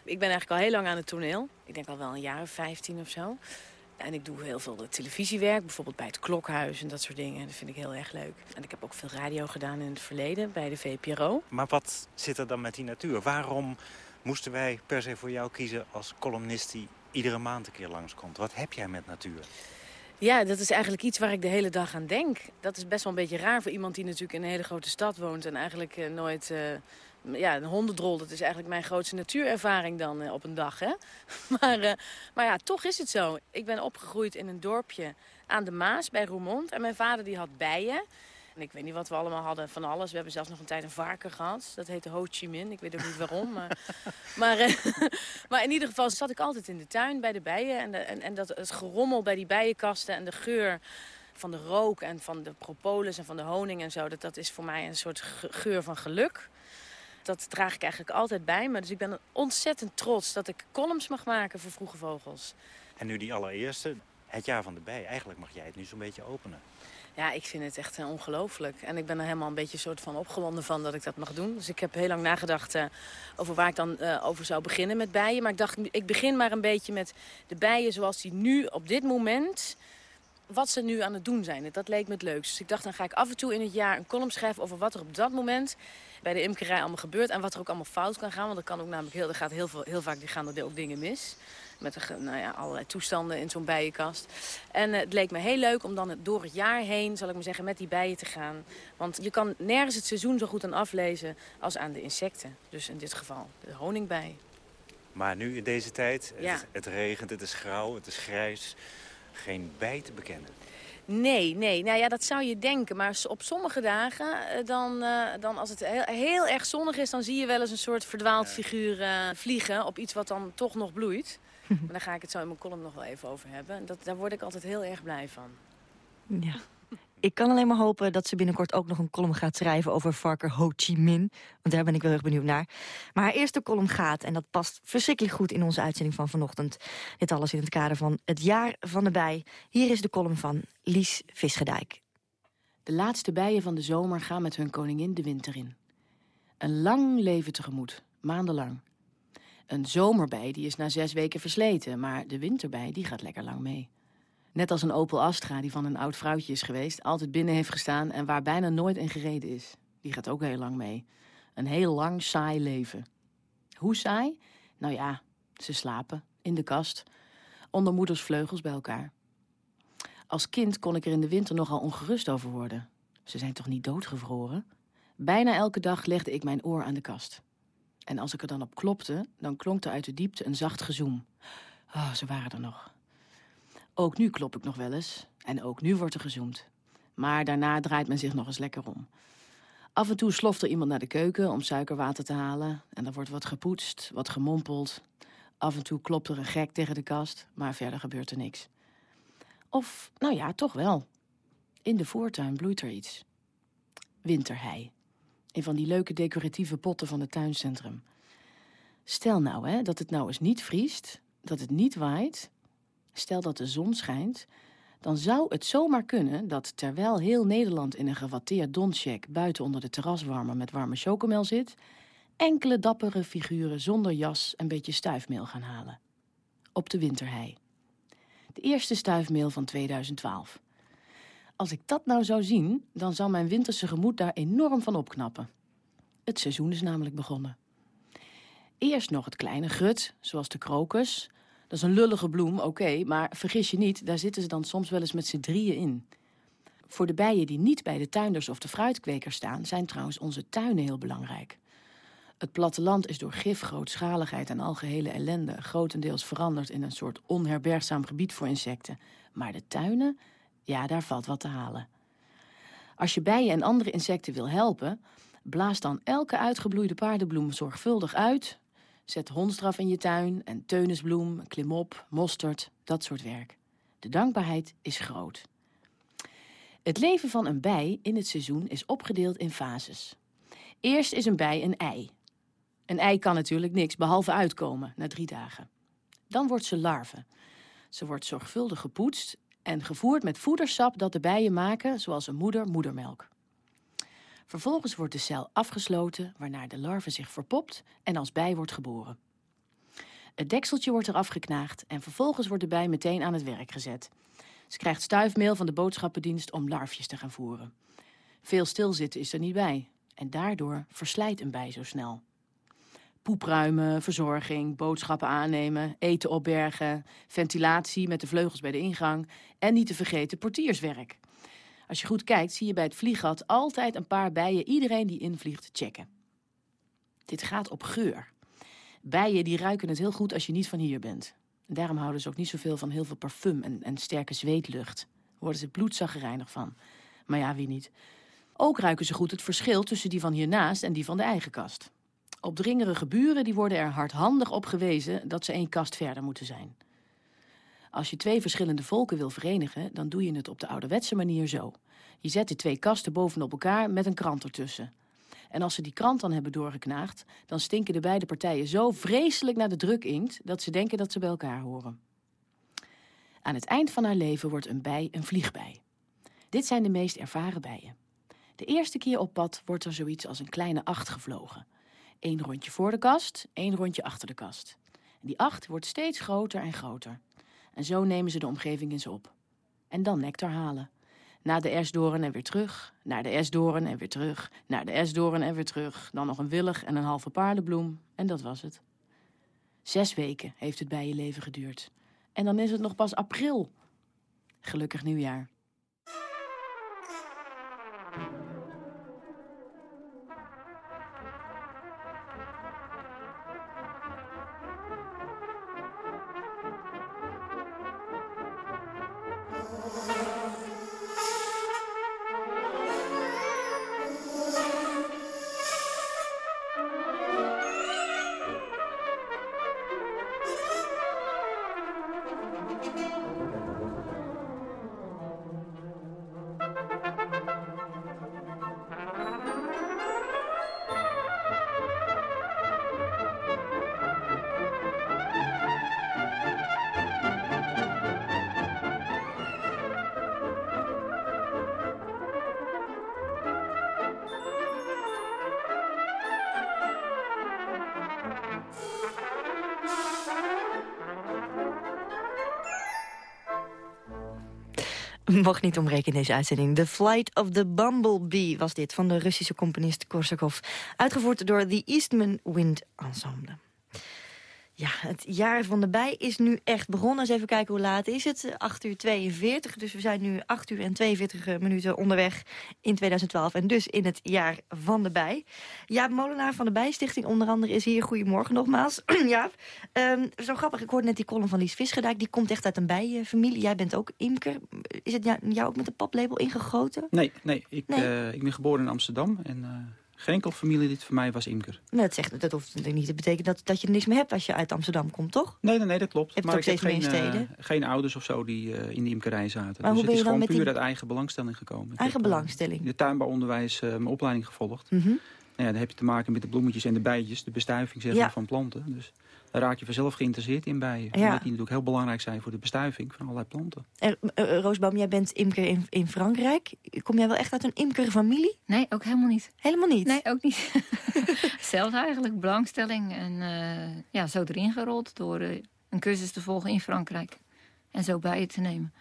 Ik ben eigenlijk al heel lang aan het toneel. Ik denk al wel een jaar of 15 of zo. En ik doe heel veel televisiewerk, bijvoorbeeld bij het Klokhuis en dat soort dingen. Dat vind ik heel erg leuk. En ik heb ook veel radio gedaan in het verleden bij de VPRO. Maar wat zit er dan met die natuur? Waarom moesten wij per se voor jou kiezen als columnist die iedere maand een keer langskomt? Wat heb jij met natuur? Ja, dat is eigenlijk iets waar ik de hele dag aan denk. Dat is best wel een beetje raar voor iemand die natuurlijk in een hele grote stad woont... en eigenlijk uh, nooit... Uh, ja, een hondendrol, dat is eigenlijk mijn grootste natuurervaring dan uh, op een dag. Hè? maar, uh, maar ja, toch is het zo. Ik ben opgegroeid in een dorpje aan de Maas bij Roermond. En mijn vader die had bijen. En ik weet niet wat we allemaal hadden, van alles. We hebben zelfs nog een tijd een varken gehad. Dat heette Ho Chi Minh. Ik weet ook niet waarom. Maar, maar, uh, maar in ieder geval zat ik altijd in de tuin bij de bijen. En, de, en, en dat, het gerommel bij die bijenkasten en de geur van de rook en van de propolis en van de honing en zo. Dat, dat is voor mij een soort geur van geluk dat draag ik eigenlijk altijd bij me. Dus ik ben ontzettend trots dat ik columns mag maken voor Vroege Vogels. En nu die allereerste, het jaar van de bij. Eigenlijk mag jij het nu zo'n beetje openen. Ja, ik vind het echt uh, ongelooflijk. En ik ben er helemaal een beetje soort van opgewonden van dat ik dat mag doen. Dus ik heb heel lang nagedacht uh, over waar ik dan uh, over zou beginnen met bijen. Maar ik dacht, ik begin maar een beetje met de bijen zoals die nu op dit moment... wat ze nu aan het doen zijn. Dat leek me het leukst. Dus ik dacht, dan ga ik af en toe in het jaar een column schrijven... over wat er op dat moment bij de imkerij allemaal gebeurt... en wat er ook allemaal fout kan gaan. Want dat kan ook namelijk heel, er gaat heel, veel, heel vaak gaan er ook dingen mis met nou ja, allerlei toestanden in zo'n bijenkast. En uh, het leek me heel leuk om dan door het jaar heen, zal ik maar zeggen, met die bijen te gaan. Want je kan nergens het seizoen zo goed aan aflezen als aan de insecten. Dus in dit geval de honingbij. Maar nu in deze tijd, Ja. het, het regent, het is grauw, het is grijs. Geen bij te bekennen. Nee, nee. Nou ja, dat zou je denken. Maar op sommige dagen, eh, dan, eh, dan als het heel, heel erg zonnig is... dan zie je wel eens een soort verdwaald figuur eh, vliegen op iets wat dan toch nog bloeit. maar daar ga ik het zo in mijn column nog wel even over hebben. En Dat, daar word ik altijd heel erg blij van. Ja. Ik kan alleen maar hopen dat ze binnenkort ook nog een column gaat schrijven over varker Ho Chi Minh. Want daar ben ik wel erg benieuwd naar. Maar haar eerste column gaat, en dat past verschrikkelijk goed in onze uitzending van vanochtend. Dit alles in het kader van het jaar van de bij. Hier is de column van Lies Visgedijk. De laatste bijen van de zomer gaan met hun koningin de winter in. Een lang leven tegemoet, maandenlang. Een zomerbij die is na zes weken versleten, maar de winterbij die gaat lekker lang mee. Net als een Opel Astra die van een oud vrouwtje is geweest, altijd binnen heeft gestaan en waar bijna nooit in gereden is. Die gaat ook heel lang mee. Een heel lang saai leven. Hoe saai? Nou ja, ze slapen in de kast, onder moeders vleugels bij elkaar. Als kind kon ik er in de winter nogal ongerust over worden. Ze zijn toch niet doodgevroren? Bijna elke dag legde ik mijn oor aan de kast. En als ik er dan op klopte, dan klonk er uit de diepte een zacht gezoem. Oh, ze waren er nog. Ook nu klop ik nog wel eens. En ook nu wordt er gezoomd. Maar daarna draait men zich nog eens lekker om. Af en toe sloft er iemand naar de keuken om suikerwater te halen. En er wordt wat gepoetst, wat gemompeld. Af en toe klopt er een gek tegen de kast, maar verder gebeurt er niks. Of, nou ja, toch wel. In de voortuin bloeit er iets. Winterhei. In van die leuke decoratieve potten van het tuincentrum. Stel nou hè, dat het nou eens niet vriest, dat het niet waait. Stel dat de zon schijnt. Dan zou het zomaar kunnen dat terwijl heel Nederland in een gewatteerd doncheck buiten onder de terraswarmer met warme chocomel zit, enkele dappere figuren zonder jas een beetje stuifmeel gaan halen. Op de winterhei. De eerste stuifmeel van 2012. Als ik dat nou zou zien, dan zou mijn winterse gemoed daar enorm van opknappen. Het seizoen is namelijk begonnen. Eerst nog het kleine grut, zoals de krokus. Dat is een lullige bloem, oké, maar vergis je niet, daar zitten ze dan soms wel eens met z'n drieën in. Voor de bijen die niet bij de tuinders of de fruitkwekers staan, zijn trouwens onze tuinen heel belangrijk. Het platteland is door gif, grootschaligheid en algehele ellende grotendeels veranderd in een soort onherbergzaam gebied voor insecten. Maar de tuinen, ja, daar valt wat te halen. Als je bijen en andere insecten wil helpen, blaas dan elke uitgebloeide paardenbloem zorgvuldig uit. Zet hondsdraf in je tuin en teunisbloem, klimop, mosterd, dat soort werk. De dankbaarheid is groot. Het leven van een bij in het seizoen is opgedeeld in fases. Eerst is een bij een ei. Een ei kan natuurlijk niks behalve uitkomen na drie dagen. Dan wordt ze larve. Ze wordt zorgvuldig gepoetst en gevoerd met voedersap dat de bijen maken, zoals een moeder moedermelk. Vervolgens wordt de cel afgesloten, waarna de larve zich verpopt en als bij wordt geboren. Het dekseltje wordt eraf geknaagd en vervolgens wordt de bij meteen aan het werk gezet. Ze krijgt stuifmeel van de boodschappendienst om larfjes te gaan voeren. Veel stilzitten is er niet bij en daardoor verslijt een bij zo snel. Poepruimen, verzorging, boodschappen aannemen, eten opbergen, ventilatie met de vleugels bij de ingang en niet te vergeten portierswerk. Als je goed kijkt, zie je bij het vlieggat altijd een paar bijen iedereen die invliegt checken. Dit gaat op geur. Bijen die ruiken het heel goed als je niet van hier bent. En daarom houden ze ook niet zoveel van heel veel parfum en, en sterke zweetlucht. Daar worden ze bloedzaggerijnig van. Maar ja, wie niet? Ook ruiken ze goed het verschil tussen die van hiernaast en die van de eigen kast. Opdringerige buren die worden er hardhandig op gewezen dat ze één kast verder moeten zijn. Als je twee verschillende volken wil verenigen, dan doe je het op de ouderwetse manier zo. Je zet de twee kasten bovenop elkaar met een krant ertussen. En als ze die krant dan hebben doorgeknaagd, dan stinken de beide partijen zo vreselijk naar de drukinkt dat ze denken dat ze bij elkaar horen. Aan het eind van haar leven wordt een bij een vliegbij. Dit zijn de meest ervaren bijen. De eerste keer op pad wordt er zoiets als een kleine acht gevlogen. Eén rondje voor de kast, één rondje achter de kast. En die acht wordt steeds groter en groter. En zo nemen ze de omgeving eens op. En dan nectar halen. Naar de esdoren en weer terug, naar de esdoren en weer terug, naar de esdoren en weer terug. Dan nog een willig en een halve paardenbloem en dat was het. Zes weken heeft het bijenleven geduurd. En dan is het nog pas april. Gelukkig nieuwjaar. Mocht niet omrekenen in deze uitzending. The Flight of the Bumblebee was dit van de Russische componist Korsakov. Uitgevoerd door the Eastman Wind Ensemble. Ja, het jaar van de bij is nu echt begonnen. Eens even kijken hoe laat is het. 8 uur 42, dus we zijn nu 8 uur en 42 minuten onderweg in 2012. En dus in het jaar van de bij. Jaap Molenaar van de Bijstichting onder andere is hier. Goedemorgen nogmaals. Jaap, um, zo grappig, ik hoorde net die column van Lies Visgedijk. Die komt echt uit een bijenfamilie. Jij bent ook imker. Is het jou ook met een paplabel ingegoten? Nee, nee, ik, nee. Uh, ik ben geboren in Amsterdam en... Uh... Geen enkel familielid van mij was imker. Nou, dat, zegt, dat hoeft natuurlijk niet te betekenen dat, dat je niks meer hebt als je uit Amsterdam komt, toch? Nee, nee, nee dat klopt. Heb maar ik heb geen, uh, geen ouders of zo die uh, in de imkerij zaten. Maar dus het is gewoon puur die... uit eigen belangstelling gekomen. Eigen ik belangstelling? In de tuinbouwonderwijs mijn opleiding gevolgd. Mm -hmm. nou ja, dan heb je te maken met de bloemetjes en de bijtjes, de bestuiving zeg maar, ja. van planten. Dus daar raak je vanzelf geïnteresseerd in bijen. Ja. Omdat die natuurlijk heel belangrijk zijn voor de bestuiving van allerlei planten. Er, uh, Roosboom, jij bent imker in, in Frankrijk. Kom jij wel echt uit een imkerfamilie? Nee, ook helemaal niet. Helemaal niet? Nee, ook niet. Zelf eigenlijk, belangstelling. En uh, ja, zo erin gerold door uh, een cursus te volgen in Frankrijk. En zo bijen te nemen.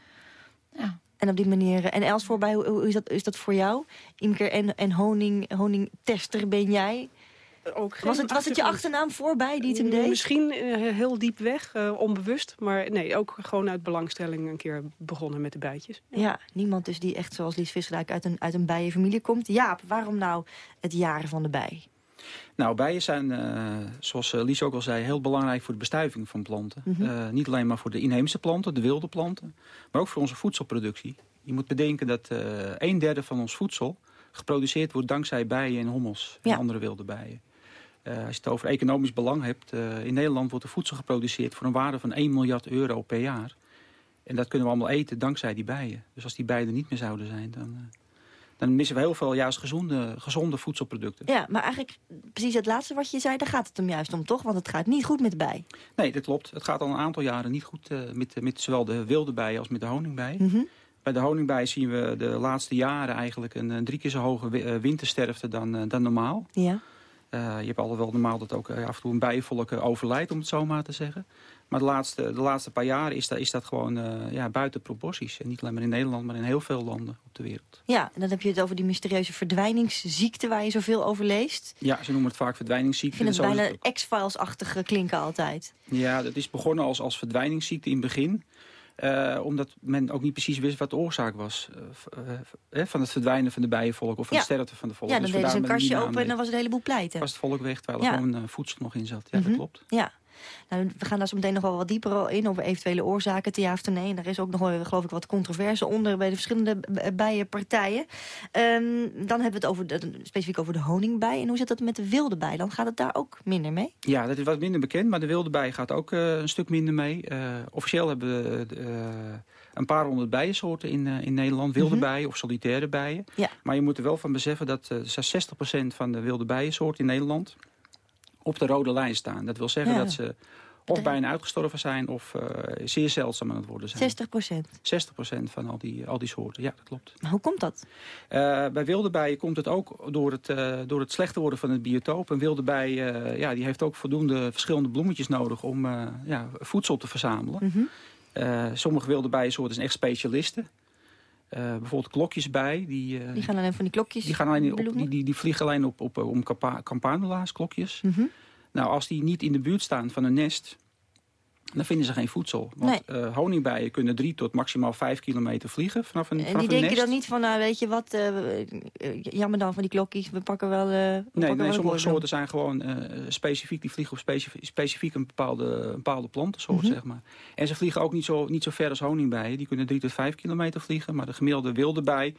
Ja. En op die manier. En Els voorbij, hoe, hoe is, dat, is dat voor jou? Imker en, en honing, honingtester ben jij? Ook was, het, was het je achternaam voorbij die het hem deed? Misschien uh, heel diep weg, uh, onbewust. Maar nee, ook gewoon uit belangstelling een keer begonnen met de bijtjes. Ja, ja niemand dus die echt zoals Lies Visserdijk uit een, uit een bijenfamilie komt. Jaap, waarom nou het jaren van de bij? Nou, bijen zijn, uh, zoals Lies ook al zei, heel belangrijk voor de bestuiving van planten. Mm -hmm. niet alleen maar voor de inheemse planten, de wilde planten, maar ook voor onze voedselproductie. Je moet bedenken dat een derde van ons voedsel geproduceerd wordt dankzij bijen en hommels en andere wilde bijen. Uh, als je het over economisch belang hebt, uh, in Nederland wordt er voedsel geproduceerd voor een waarde van 1 miljard euro per jaar. En dat kunnen we allemaal eten dankzij die bijen. Dus als die bijen er niet meer zouden zijn, dan, uh, dan missen we heel veel juist gezonde, gezonde voedselproducten. Ja, maar eigenlijk precies het laatste wat je zei, daar gaat het hem juist om, toch? Want het gaat niet goed met de bij. Nee, dat klopt. Het gaat al een aantal jaren niet goed met, met zowel de wilde bijen als met de honingbij. Mm -hmm. Bij de honingbij zien we de laatste jaren eigenlijk een, een drie keer zo hoge wintersterfte dan, dan normaal. Ja. Uh, je hebt al wel normaal dat ook uh, af en toe een bijenvolk uh, overlijdt, om het zo maar te zeggen. Maar de laatste, de laatste paar jaar is dat, is dat gewoon ja, buiten proporties. En niet alleen maar in Nederland, maar in heel veel landen op de wereld. Ja, en dan heb je het over die mysterieuze verdwijningsziekte waar je zoveel over leest. Ja, ze noemen het vaak verdwijningsziekte. Ik vind het bijna X-Files-achtige klinken altijd. Ja, dat is begonnen als, als verdwijningsziekte in het begin. Uh, omdat men ook niet precies wist wat de oorzaak was uh, uh, van het verdwijnen van de bijenvolk of van ja. de sterfte van de volk. Ja, dan dus deden ze een kastje open en dan was het een heleboel pleiten. Was het volk weg, terwijl er ja. gewoon voedsel nog in zat. Ja, mm -hmm. dat klopt. Ja. Nou, we gaan daar zo meteen nog wel wat dieper in over eventuele oorzaken, te ja of te nee. En er is ook nog wel, geloof ik, wat controverse onder bij de verschillende bijenpartijen. Um, dan hebben we het over de, specifiek over de honingbij. En hoe zit dat met de wilde bij? Dan gaat het daar ook minder mee? Ja, dat is wat minder bekend, maar de wilde bij gaat ook uh, een stuk minder mee. Uh, officieel hebben we uh, een paar honderd bijensoorten in, in Nederland. Wilde mm -hmm. bijen of solitaire bijen. Ja. Maar je moet er wel van beseffen dat 60% van de wilde bijensoorten in Nederland op de rode lijn staan. Dat wil zeggen ja. dat ze of bijna uitgestorven zijn of uh, zeer zeldzaam aan het worden zijn. 60 procent? 60 procent van al die, al die soorten, ja, dat klopt. Maar hoe komt dat? Uh, bij wilde bijen komt het ook door het, uh, door het slechter worden van het biotoop. Een wilde bij ja, die heeft ook voldoende verschillende bloemetjes nodig om ja, voedsel te verzamelen. Mhm. Mm -hmm. sommige wilde bijensoorten zijn echt specialisten. Uh, bijvoorbeeld klokjesbij. Die, uh, die gaan alleen van die klokjes die, gaan alleen op, die, die, die, vliegen alleen op, op, om campanula's, klokjes. Mm -hmm. Nou, als die niet in de buurt staan van een nest... dan vinden ze geen voedsel. Want nee. uh, honingbijen kunnen drie tot maximaal vijf kilometer vliegen vanaf een En vanaf die denken dan niet van, nou weet je wat, jammer dan van die klokjes, we pakken wel... we Nee, pakken nee wel sommige soorten zijn gewoon specifiek, die vliegen op specifiek, specifiek een bepaalde, een bepaalde plantensoort, Mhm. zeg maar. En ze vliegen ook niet zo, niet zo ver als honingbijen. Die kunnen drie tot vijf kilometer vliegen, maar de gemiddelde wilde bij...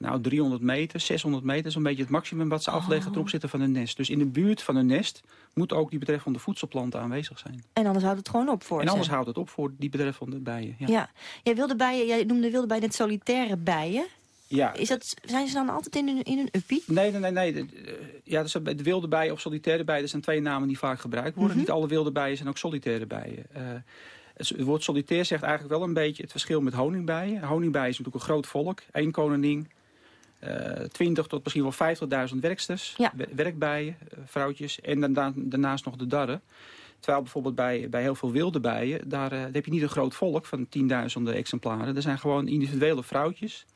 Nou, 300 meter, 600 meter is een beetje het maximum wat ze afleggen Oh. ten opzichte van een nest. Dus in de buurt van een nest moeten ook die betreffende voedselplanten aanwezig zijn. En anders houdt het gewoon op voor en ze. anders houdt het op voor die betreffende bijen. Ja. Ja. Jij, wilde bijen, jij noemde wilde bijen net solitaire bijen. Ja. Is dat, zijn ze dan altijd in een, in een uppie? Nee, nee, nee. nee. Eh, ja, dus de wilde bijen of solitaire bijen, dat zijn twee namen die vaak gebruikt worden. Mhm. Niet alle wilde bijen zijn ook solitaire bijen. Eh, het woord solitair zegt eigenlijk wel een beetje het verschil met honingbijen. Honingbijen is natuurlijk een groot volk, één koningin. Uh, 20 tot misschien wel 50.000 werksters, Ja. werkbijen, uh, vrouwtjes. En daarnaast nog de darren. Terwijl bijvoorbeeld bij, bij heel veel wilde bijen, daar, daar heb je niet een groot volk van tienduizenden exemplaren. Er zijn gewoon individuele vrouwtjes,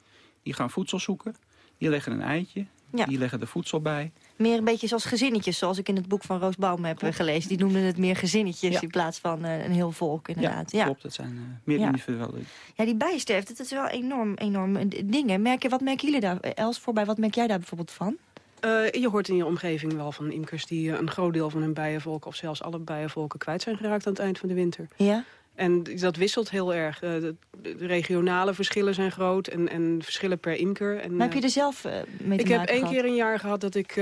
die gaan voedsel zoeken. Die leggen een eitje, Ja. die leggen er voedsel bij. Meer een beetje zoals gezinnetjes, zoals ik in het boek van Roos Baum heb eh, gelezen. Die noemden het meer gezinnetjes Ja. in plaats van eh, een heel volk, inderdaad. Ja, klopt. Dat zijn uh, meer Ja. individuele. Ja, die bijensterfte, dat is wel enorm, enorm eh, dingen. Merk je, wat merken jullie daar, Els, voorbij? Wat merk jij daar bijvoorbeeld van? Uh, je hoort in je omgeving wel van imkers die een groot deel van hun bijenvolk... of zelfs alle bijenvolken kwijt zijn geraakt aan het eind van de winter. Ja? En dat wisselt heel erg. Uh, de, regionale verschillen zijn groot en, en verschillen per imker. En, maar heb je er zelf mee te Ik heb één gehad? keer een jaar gehad dat ik,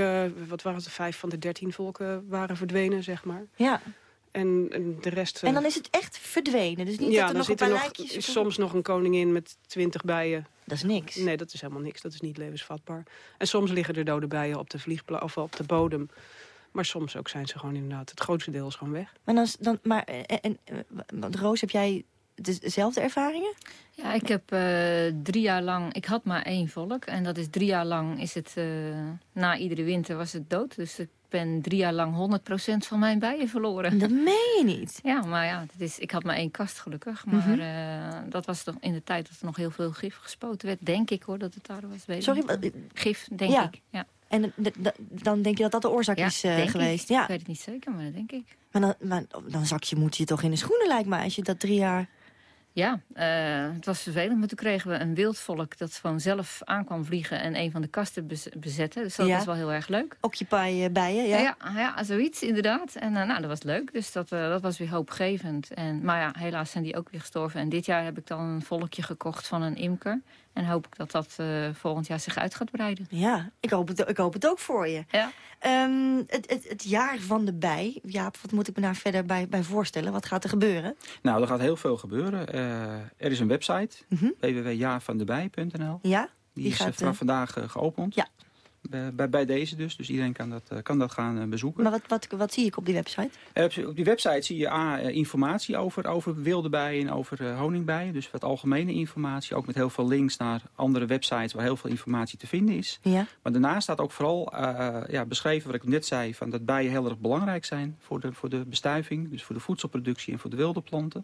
wat waren het, vijf van de dertien volken waren verdwenen, zeg maar. Ja. En, en de rest... En dan is het echt verdwenen? Dus niet ja, dat er nog een zit er paar nog, lijkjes... is of- soms nog een koningin met twintig bijen. Dat is niks. Nee, dat is helemaal niks. Dat is niet levensvatbaar. En soms liggen er dode bijen op de, vliegpla of op de bodem. Maar soms ook zijn ze gewoon inderdaad... Het grootste deel is gewoon weg. Maar, dan, dan, maar en, en, want Roos, heb jij dezelfde ervaringen? Ja, ik heb eh, drie jaar lang... Ik had maar één volk. En dat is drie jaar lang is het... eh, na iedere winter was het dood. Dus ik ben drie jaar lang 100% van mijn bijen verloren. Dat meen je niet? Ja, maar ja, het is, ik had maar één kast gelukkig. Maar Mhm. eh, dat was toch in de tijd dat er nog heel veel gif gespoten werd. Denk ik hoor, dat het daar was. Sorry, Gif, denk Ja. ik. Ja. En dan denk je dat dat de oorzaak Ja, is eh, ik. geweest? Ik Ja. weet het niet zeker, maar dat denk ik. Maar dan, maar dan zak je, moet je toch in de schoenen, lijkt me, als je dat drie jaar... Ja, eh, het was vervelend. Maar toen kregen we een wildvolk dat gewoon zelf aankwam vliegen... en een van de kasten bez- bezetten. Dus dat Ja. was wel heel erg leuk. Occupy eh, bijen, ja? Ja, ja, zoiets inderdaad. En nou, dat was leuk. Dus dat, dat was weer hoopgevend. En, maar ja, helaas zijn die ook weer gestorven. En dit jaar heb ik dan een volkje gekocht van een imker. En hoop ik dat dat eh, volgend jaar zich uit gaat breiden. Ja, ik hoop het, ik hoop het ook voor je. Ja. Ehm, het, het, het jaar van de bij. Jaap, wat moet ik me daar verder bij, bij voorstellen? Wat gaat er gebeuren? Nou, er gaat heel veel gebeuren. Eh, er is een website, Mhm. www.jaarvandebij.nl. Ja? Die, Die is gaat, eh, vanaf vandaag geopend. Ja. Bij, bij, bij deze dus. Dus iedereen kan dat, eh, kan dat gaan eh, bezoeken. Maar wat, wat, wat zie ik op die website? Eh, op- die website zie je A, eh, informatie over, over wilde bijen en over eh, honingbijen. Dus wat algemene informatie. Ook met heel veel links naar andere websites waar heel veel informatie te vinden is. Ja. Maar daarnaast staat ook vooral eh, ja, beschreven wat ik net zei. Van dat bijen heel erg belangrijk zijn voor de, voor de bestuiving. Dus voor de voedselproductie en voor de wilde planten.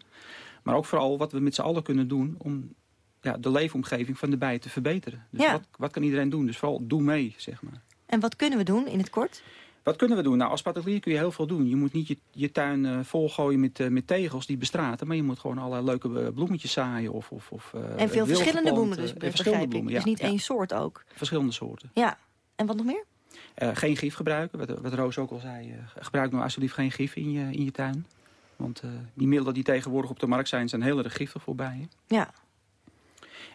Maar ook vooral wat we met z'n allen kunnen doen om ja, de leefomgeving van de bijen te verbeteren. Dus Ja. wat, wat kan iedereen doen? Dus vooral doe mee, zeg maar. En wat kunnen we doen in het kort? Wat kunnen we doen? Nou, als particulier kun je heel veel doen. Je moet niet je, je tuin eh, volgooien met, eh, met tegels die bestraten. Maar je moet gewoon allerlei leuke eh, bloemetjes zaaien. Of, of, of, en veel wilde verschillende bloemen dus, verschillende bloemen, Dus ja, niet ja. één soort ook. Verschillende soorten. Ja. En wat nog meer? Geen gif gebruiken, wat, wat Roos ook al zei. gebruik nou alsjeblieft geen gif in je, in je tuin. Want die middelen die tegenwoordig op de markt zijn, zijn heel erg giftig voor bijen. Ja.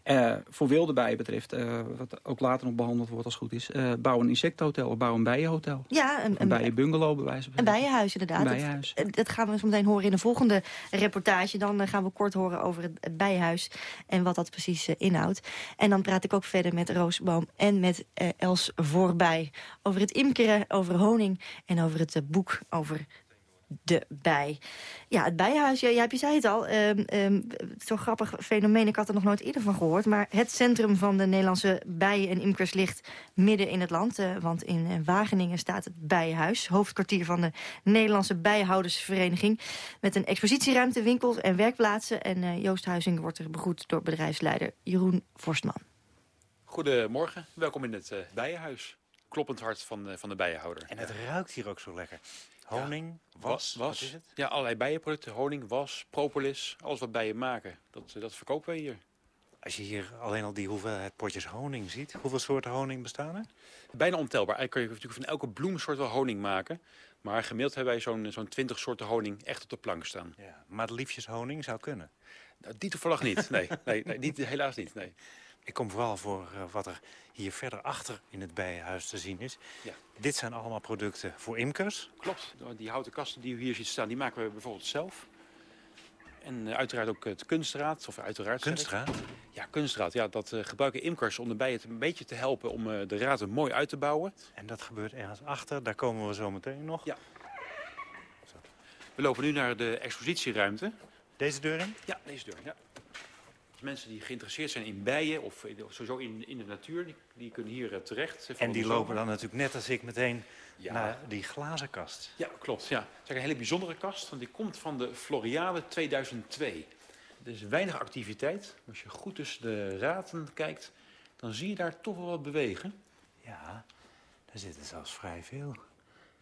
Eh, voor wilde bijen betreft, eh, wat ook later nog behandeld wordt als goed is... eh, bouw een insecthotel of bouw een bijenhotel. Ja, een, Een bijenbungalow bij wijze van een bijenhuis inderdaad. Een Dat- bijenhuis. Dat, gaan we zo meteen horen in de volgende reportage. Dan gaan we kort horen over het, bijenhuis en wat dat precies inhoudt. En dan praat ik ook verder met Roosboom en met Els Voorbij... over het imkeren, over honing en over het boek over de bij. Ja, het bijenhuis, ja, je zei het al. Um, um, Zo'n grappig fenomeen, ik had er nog nooit eerder van gehoord. Maar het centrum van de Nederlandse bijen- en imkers ligt midden in het land. Uh, want in uh, Wageningen staat het Bijenhuis. Hoofdkwartier van de Nederlandse Bijenhoudersvereniging. Met een expositieruimte, winkels en werkplaatsen. En uh, Joost Huizing wordt er begroet door bedrijfsleider Jeroen Vorstman. Goedemorgen, welkom in het Bijenhuis. Kloppend hart van, van de bijenhouder. En het ruikt hier ook zo lekker. Honing, ja, was, was, wat is het? Ja, allerlei bijenproducten. Honing, was, propolis, alles wat bijen maken. Dat, dat verkopen we hier. Als je hier alleen al die hoeveelheid potjes honing ziet, hoeveel soorten honing bestaan er? Bijna ontelbaar. Eigenlijk kun je natuurlijk van elke bloemsoort wel honing maken. Maar gemiddeld hebben wij zo'n zo'n 20 soorten honing echt op de plank staan. Ja, maar liefjeshoning zou kunnen? Nou, die toevallig niet. Nee, nee, nee niet, helaas niet. Nee. Ik kom vooral voor uh, wat er hier verder achter in het bijenhuis te zien is. Ja. Dit zijn allemaal producten voor imkers. Klopt. Die houten kasten die u hier ziet staan, die maken we bijvoorbeeld zelf. En uh, uiteraard ook het kunstraad. Of uiteraard kunstraad? Ja, kunstraad. Ja, dat uh, gebruiken imkers om de bijen een beetje te helpen om de raten mooi uit te bouwen. En dat gebeurt ergens achter. Daar komen we zo meteen nog. Ja. We lopen nu naar de expositieruimte. Deze deur in? Ja, deze deur. Ja. Mensen die geïnteresseerd zijn in bijen of, of sowieso in, in de natuur, die, die kunnen hier uh, terecht. En die lopen dan natuurlijk net als ik meteen ja. naar die glazen kast. Ja, klopt. Ja. Het is een hele bijzondere kast, want die komt van de Floriade 2002. Er is weinig activiteit. Als je goed tussen de raten kijkt, dan zie je daar toch wel wat bewegen. Ja, daar zitten zelfs vrij veel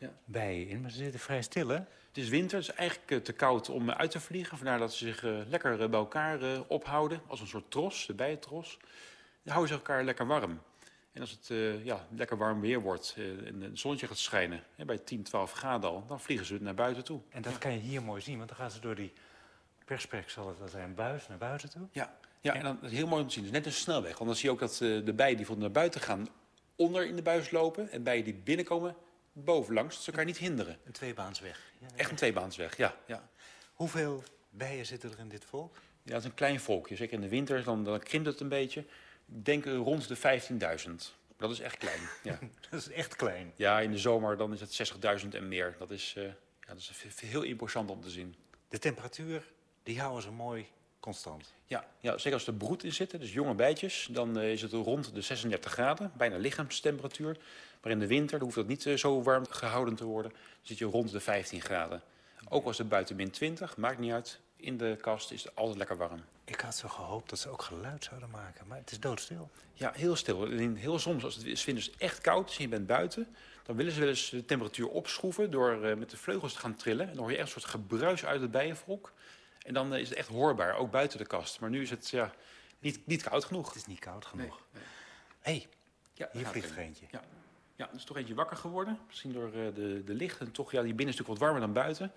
ja. bijen in, maar ze zitten vrij stil, hè? Het is winter, het is eigenlijk te koud om uit te vliegen. Vandaar dat ze zich uh, lekker bij elkaar ophouden, als een soort tros, de bijentros. Dan houden ze elkaar lekker warm. En als het uh, ja, lekker warm weer wordt en het zonnetje gaat schijnen, hè, bij 10, 12 graden al, dan vliegen ze naar buiten toe. En dat ja. kan je hier mooi zien, want dan gaan ze door die persprek, zal het wel zijn, buis naar buiten toe. Ja, ja en dan is heel mooi om te zien. Is net een snelweg, want dan zie je ook dat de bijen die van naar buiten gaan onder in de buis lopen en bijen die binnenkomen bovenlangs, dat ze elkaar niet hinderen. Een tweebaansweg. Ja, Echt een tweebaansweg, ja, ja. Hoeveel bijen zitten er in dit volk? Ja, het is een klein volkje. Zeker in de winter, dan, dan krimpt het een beetje. Ik denk rond de 15.000. Dat is echt klein. Ja. dat is echt klein. Ja, in de zomer dan is het 60.000 en meer. Dat is, uh, ja, dat is heel imposant om te zien. De temperatuur, die houden ze mooi constant. Ja, ja, zeker als er broed in zitten, dus jonge bijtjes, dan uh, is het rond de 36 graden, bijna lichaamstemperatuur. Maar in de winter hoeft dat niet uh, zo warm gehouden te worden. Dan zit je rond de 15 graden. Ook als het buiten min 20, maakt niet uit. In de kast is het altijd lekker warm. Ik had zo gehoopt dat ze ook geluid zouden maken, maar het is doodstil. Ja, heel stil. En heel soms, als het winters echt koud is en je bent buiten... dan willen ze wel eens de temperatuur opschroeven door uh, met de vleugels te gaan trillen. En dan hoor je echt een soort gebruis uit het bijenvolk. En dan uh, is het echt hoorbaar, ook buiten de kast. Maar nu is het ja, niet, niet koud genoeg. Het is niet koud genoeg. Nee. hey, ja, hier vliegt er eentje. Ja. Ja, er is toch eentje wakker geworden. Misschien door uh, de, de licht. En toch, ja, die binnen is natuurlijk wat warmer dan buiten.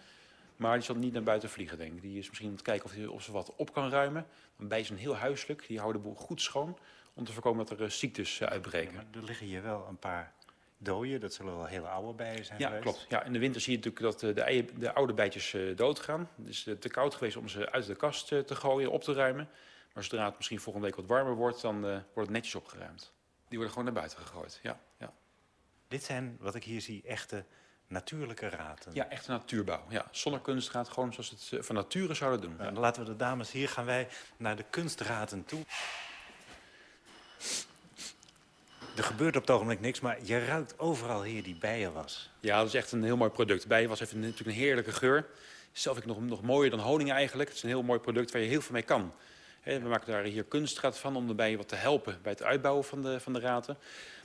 Maar die zal niet naar buiten vliegen, denk ik. Die is misschien aan het kijken of, die, of ze wat op kan ruimen. Bij zijn heel huiselijk. Die houden de boel goed schoon. Om te voorkomen dat er uh, ziektes uitbreken. Ja, er liggen hier wel een paar dooien. Dat zullen wel hele oude bijen zijn Ja, geweest. klopt. Ja, in de winter zie je natuurlijk dat de, eieren, de oude bijtjes doodgaan. Het is te koud geweest om ze uit de kast te gooien, op te ruimen. Maar zodra het misschien volgende week wat warmer wordt, dan wordt het netjes opgeruimd. Die worden gewoon naar buiten gegooid, ja. ja. Dit zijn, wat ik hier zie, echte natuurlijke raten. Ja, echte natuurbouw. Ja, zonder kunstraad, gewoon zoals het van nature zouden doen. Nou, dan laten we de dames, hier gaan wij naar de kunstraten toe. Er gebeurt op het ogenblik niks, maar je ruikt overal hier die bijenwas. Ja, dat is echt een heel mooi product. Bijenwas heeft natuurlijk een heerlijke geur. Zelf ik nog, nog mooier dan honing eigenlijk. Het is een heel mooi product waar je heel veel mee kan. He, we maken daar hier kunstraad van om de bijen wat te helpen bij het uitbouwen van de, van de raten.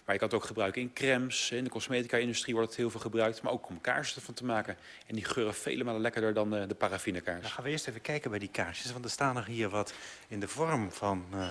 Maar je kan het ook gebruiken in crèmes. In de cosmetica-industrie wordt het heel veel gebruikt. Maar ook om kaarsen ervan te maken. En die geuren vele malen lekkerder dan de, de paraffinekaars. Dan gaan we eerst even kijken bij die kaarsjes. Want er staan er hier wat in de vorm van uh,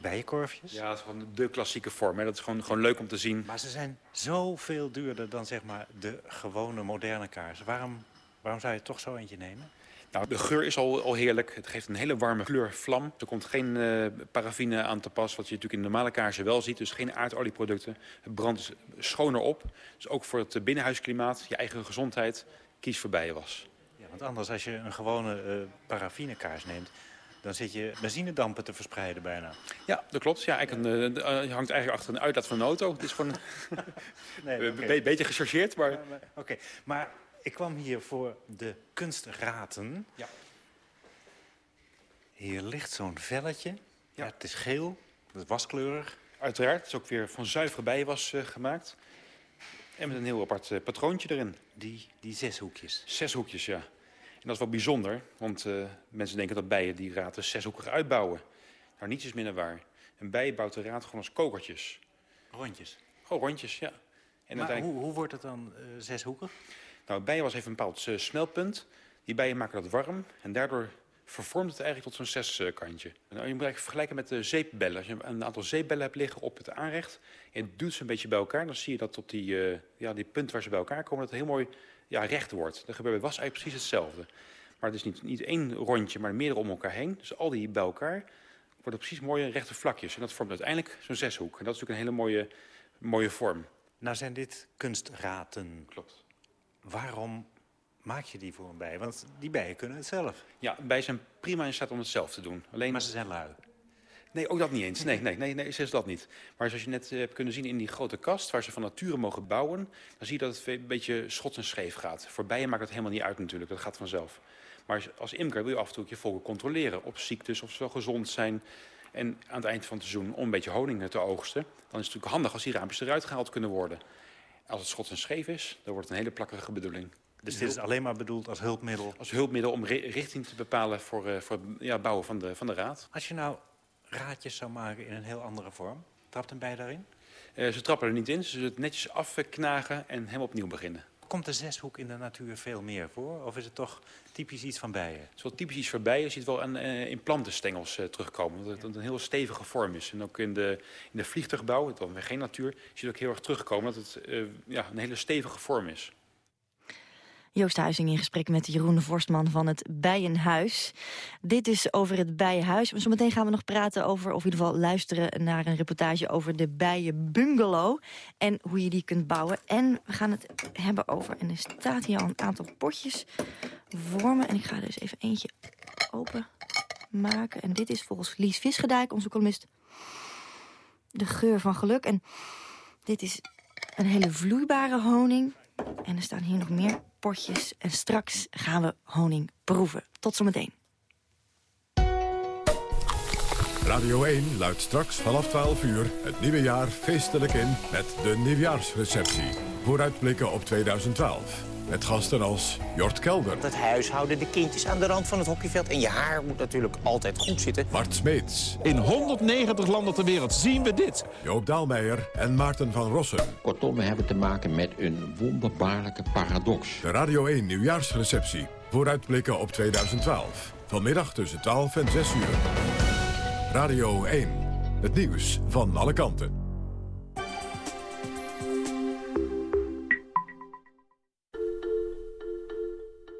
bijenkorfjes. Ja, dat is gewoon de klassieke vorm. Hè. Dat is gewoon, gewoon leuk om te zien. Maar ze zijn zoveel duurder dan zeg maar de gewone moderne kaarsen. Waarom, waarom zou je toch zo eentje nemen? Nou, de geur is al, al heerlijk. Het geeft een hele warme kleur vlam. Er komt geen uh, paraffine aan te pas, wat je natuurlijk in de normale kaarsen wel ziet. Dus geen aardolieprodukten. Het brandt schoner op. Dus ook voor het binnenhuisklimaat, je eigen gezondheid, kies voor bijenwas. Ja, want anders als je een gewone uh, paraffinekaars neemt... dan zit je benzinedampen te verspreiden bijna. Ja, dat klopt. Ja, eigenlijk een, uh, je hangt eigenlijk achter een uitlaat van een auto. Het is gewoon een nee, okay. be beetje gechargeerd, maar... Oké, okay. maar Ik kwam hier voor de kunstraten. Ja. Hier ligt zo'n velletje. Ja. het is geel, het is waskleurig. Uiteraard, het is ook weer van zuivere bijenwas uh, gemaakt. En met een heel apart uh, patroontje erin. Die, die zes hoekjes? Zes hoekjes, ja. En dat is wel bijzonder, want uh, mensen denken dat bijen die raten zeshoekig uitbouwen. Nou, niets is minder waar. Een bij bouwt de raad gewoon als kokertjes. Rondjes? Gewoon rondjes, ja. En maar hoe, hoe wordt het dan uh, zeshoekig? Nou, bijenwas heeft een bepaald uh, smeltpunt. Die bijen maken dat warm en daardoor vervormt het eigenlijk tot zo'n zeskantje. Nou, je moet eigenlijk vergelijken met de zeepbellen. Als je een aantal zeepbellen hebt liggen op het aanrecht... en duwt ze een beetje bij elkaar... dan zie je dat tot die, uh, ja, die punt waar ze bij elkaar komen... dat heel mooi ja, recht wordt. Dat gebeurt bij was eigenlijk precies hetzelfde. Maar het is niet, niet één rondje, maar meerdere om elkaar heen. Dus al die bij elkaar worden precies mooie rechte vlakjes. En dat vormt uiteindelijk zo'n zeshoek. En dat is natuurlijk een hele mooie, mooie vorm. Nou zijn dit kunstraten. Klopt. Waarom maak je die voor een bij? Want die bijen kunnen het zelf. Ja, bijen zijn prima in staat om het zelf te doen. Alleen... Maar ze zijn lui. Nee, ook dat niet eens. Nee, nee, nee, nee, is dat niet. Maar zoals je net hebt kunnen zien in die grote kast... waar ze van nature mogen bouwen... dan zie je dat het een beetje schots en scheef gaat. Voor bijen maakt het helemaal niet uit natuurlijk. Dat gaat vanzelf. Maar als imker wil je af en toe je volken controleren... op ziektes, of ze wel gezond zijn... En aan het eind van het seizoen om een beetje honing te oogsten... dan is het natuurlijk handig als die raampjes eruit gehaald kunnen worden. Als het schots en scheef is, dan wordt het een hele plakkerige bedoeling. Dus dit is alleen maar bedoeld als hulpmiddel? Als hulpmiddel om richting te bepalen voor, uh, voor ja, het bouwen van de, van de raad. Als je nou raadjes zou maken in een heel andere vorm, trapt een bij daarin? Uh, ze trappen er niet in, ze zullen het netjes afknagen en helemaal opnieuw beginnen. Komt de zeshoek in de natuur veel meer voor? Of is het toch typisch iets van bijen? Het is wel typisch iets voor bijen. Je ziet wel aan, uh, in plantenstengels uh, terugkomen. Dat het een heel stevige vorm is. En ook in de, in de vliegtuigbouw, dan weer geen natuur, zie je ook heel erg terugkomen dat het ja, een hele stevige vorm is. Joost Huizing in gesprek met Jeroen Vorstman van het Bijenhuis. Dit is over het Bijenhuis. Maar zometeen gaan we nog praten over, of in ieder geval luisteren naar een reportage over de Bijenbungalow. En hoe je die kunt bouwen. En we gaan het hebben over, en er staat hier al een aantal potjes voor me. En ik ga er dus even eentje open maken. En dit is volgens Lies Visgedijk, onze columnist, de geur van geluk. En dit is een hele vloeibare honing. En er staan hier nog meer potjes. En straks gaan we honing proeven. Tot zometeen. Radio 1 luidt straks vanaf 12 uur het nieuwe jaar feestelijk in met de nieuwjaarsreceptie. Vooruitblikken op 2012. Met gasten als Jort Kelder. Het huishouden, de kindjes aan de rand van het hockeyveld. En je haar moet natuurlijk altijd goed zitten. Bart Smeets. In 190 landen ter wereld zien we dit. Joop Daalmeijer en Maarten van Rossum. Kortom, we hebben te maken met een wonderbaarlijke paradox. De Radio 1 nieuwjaarsreceptie. Vooruitblikken op 2012. Vanmiddag tussen 12 en 6 uur. Radio 1. Het nieuws van alle kanten.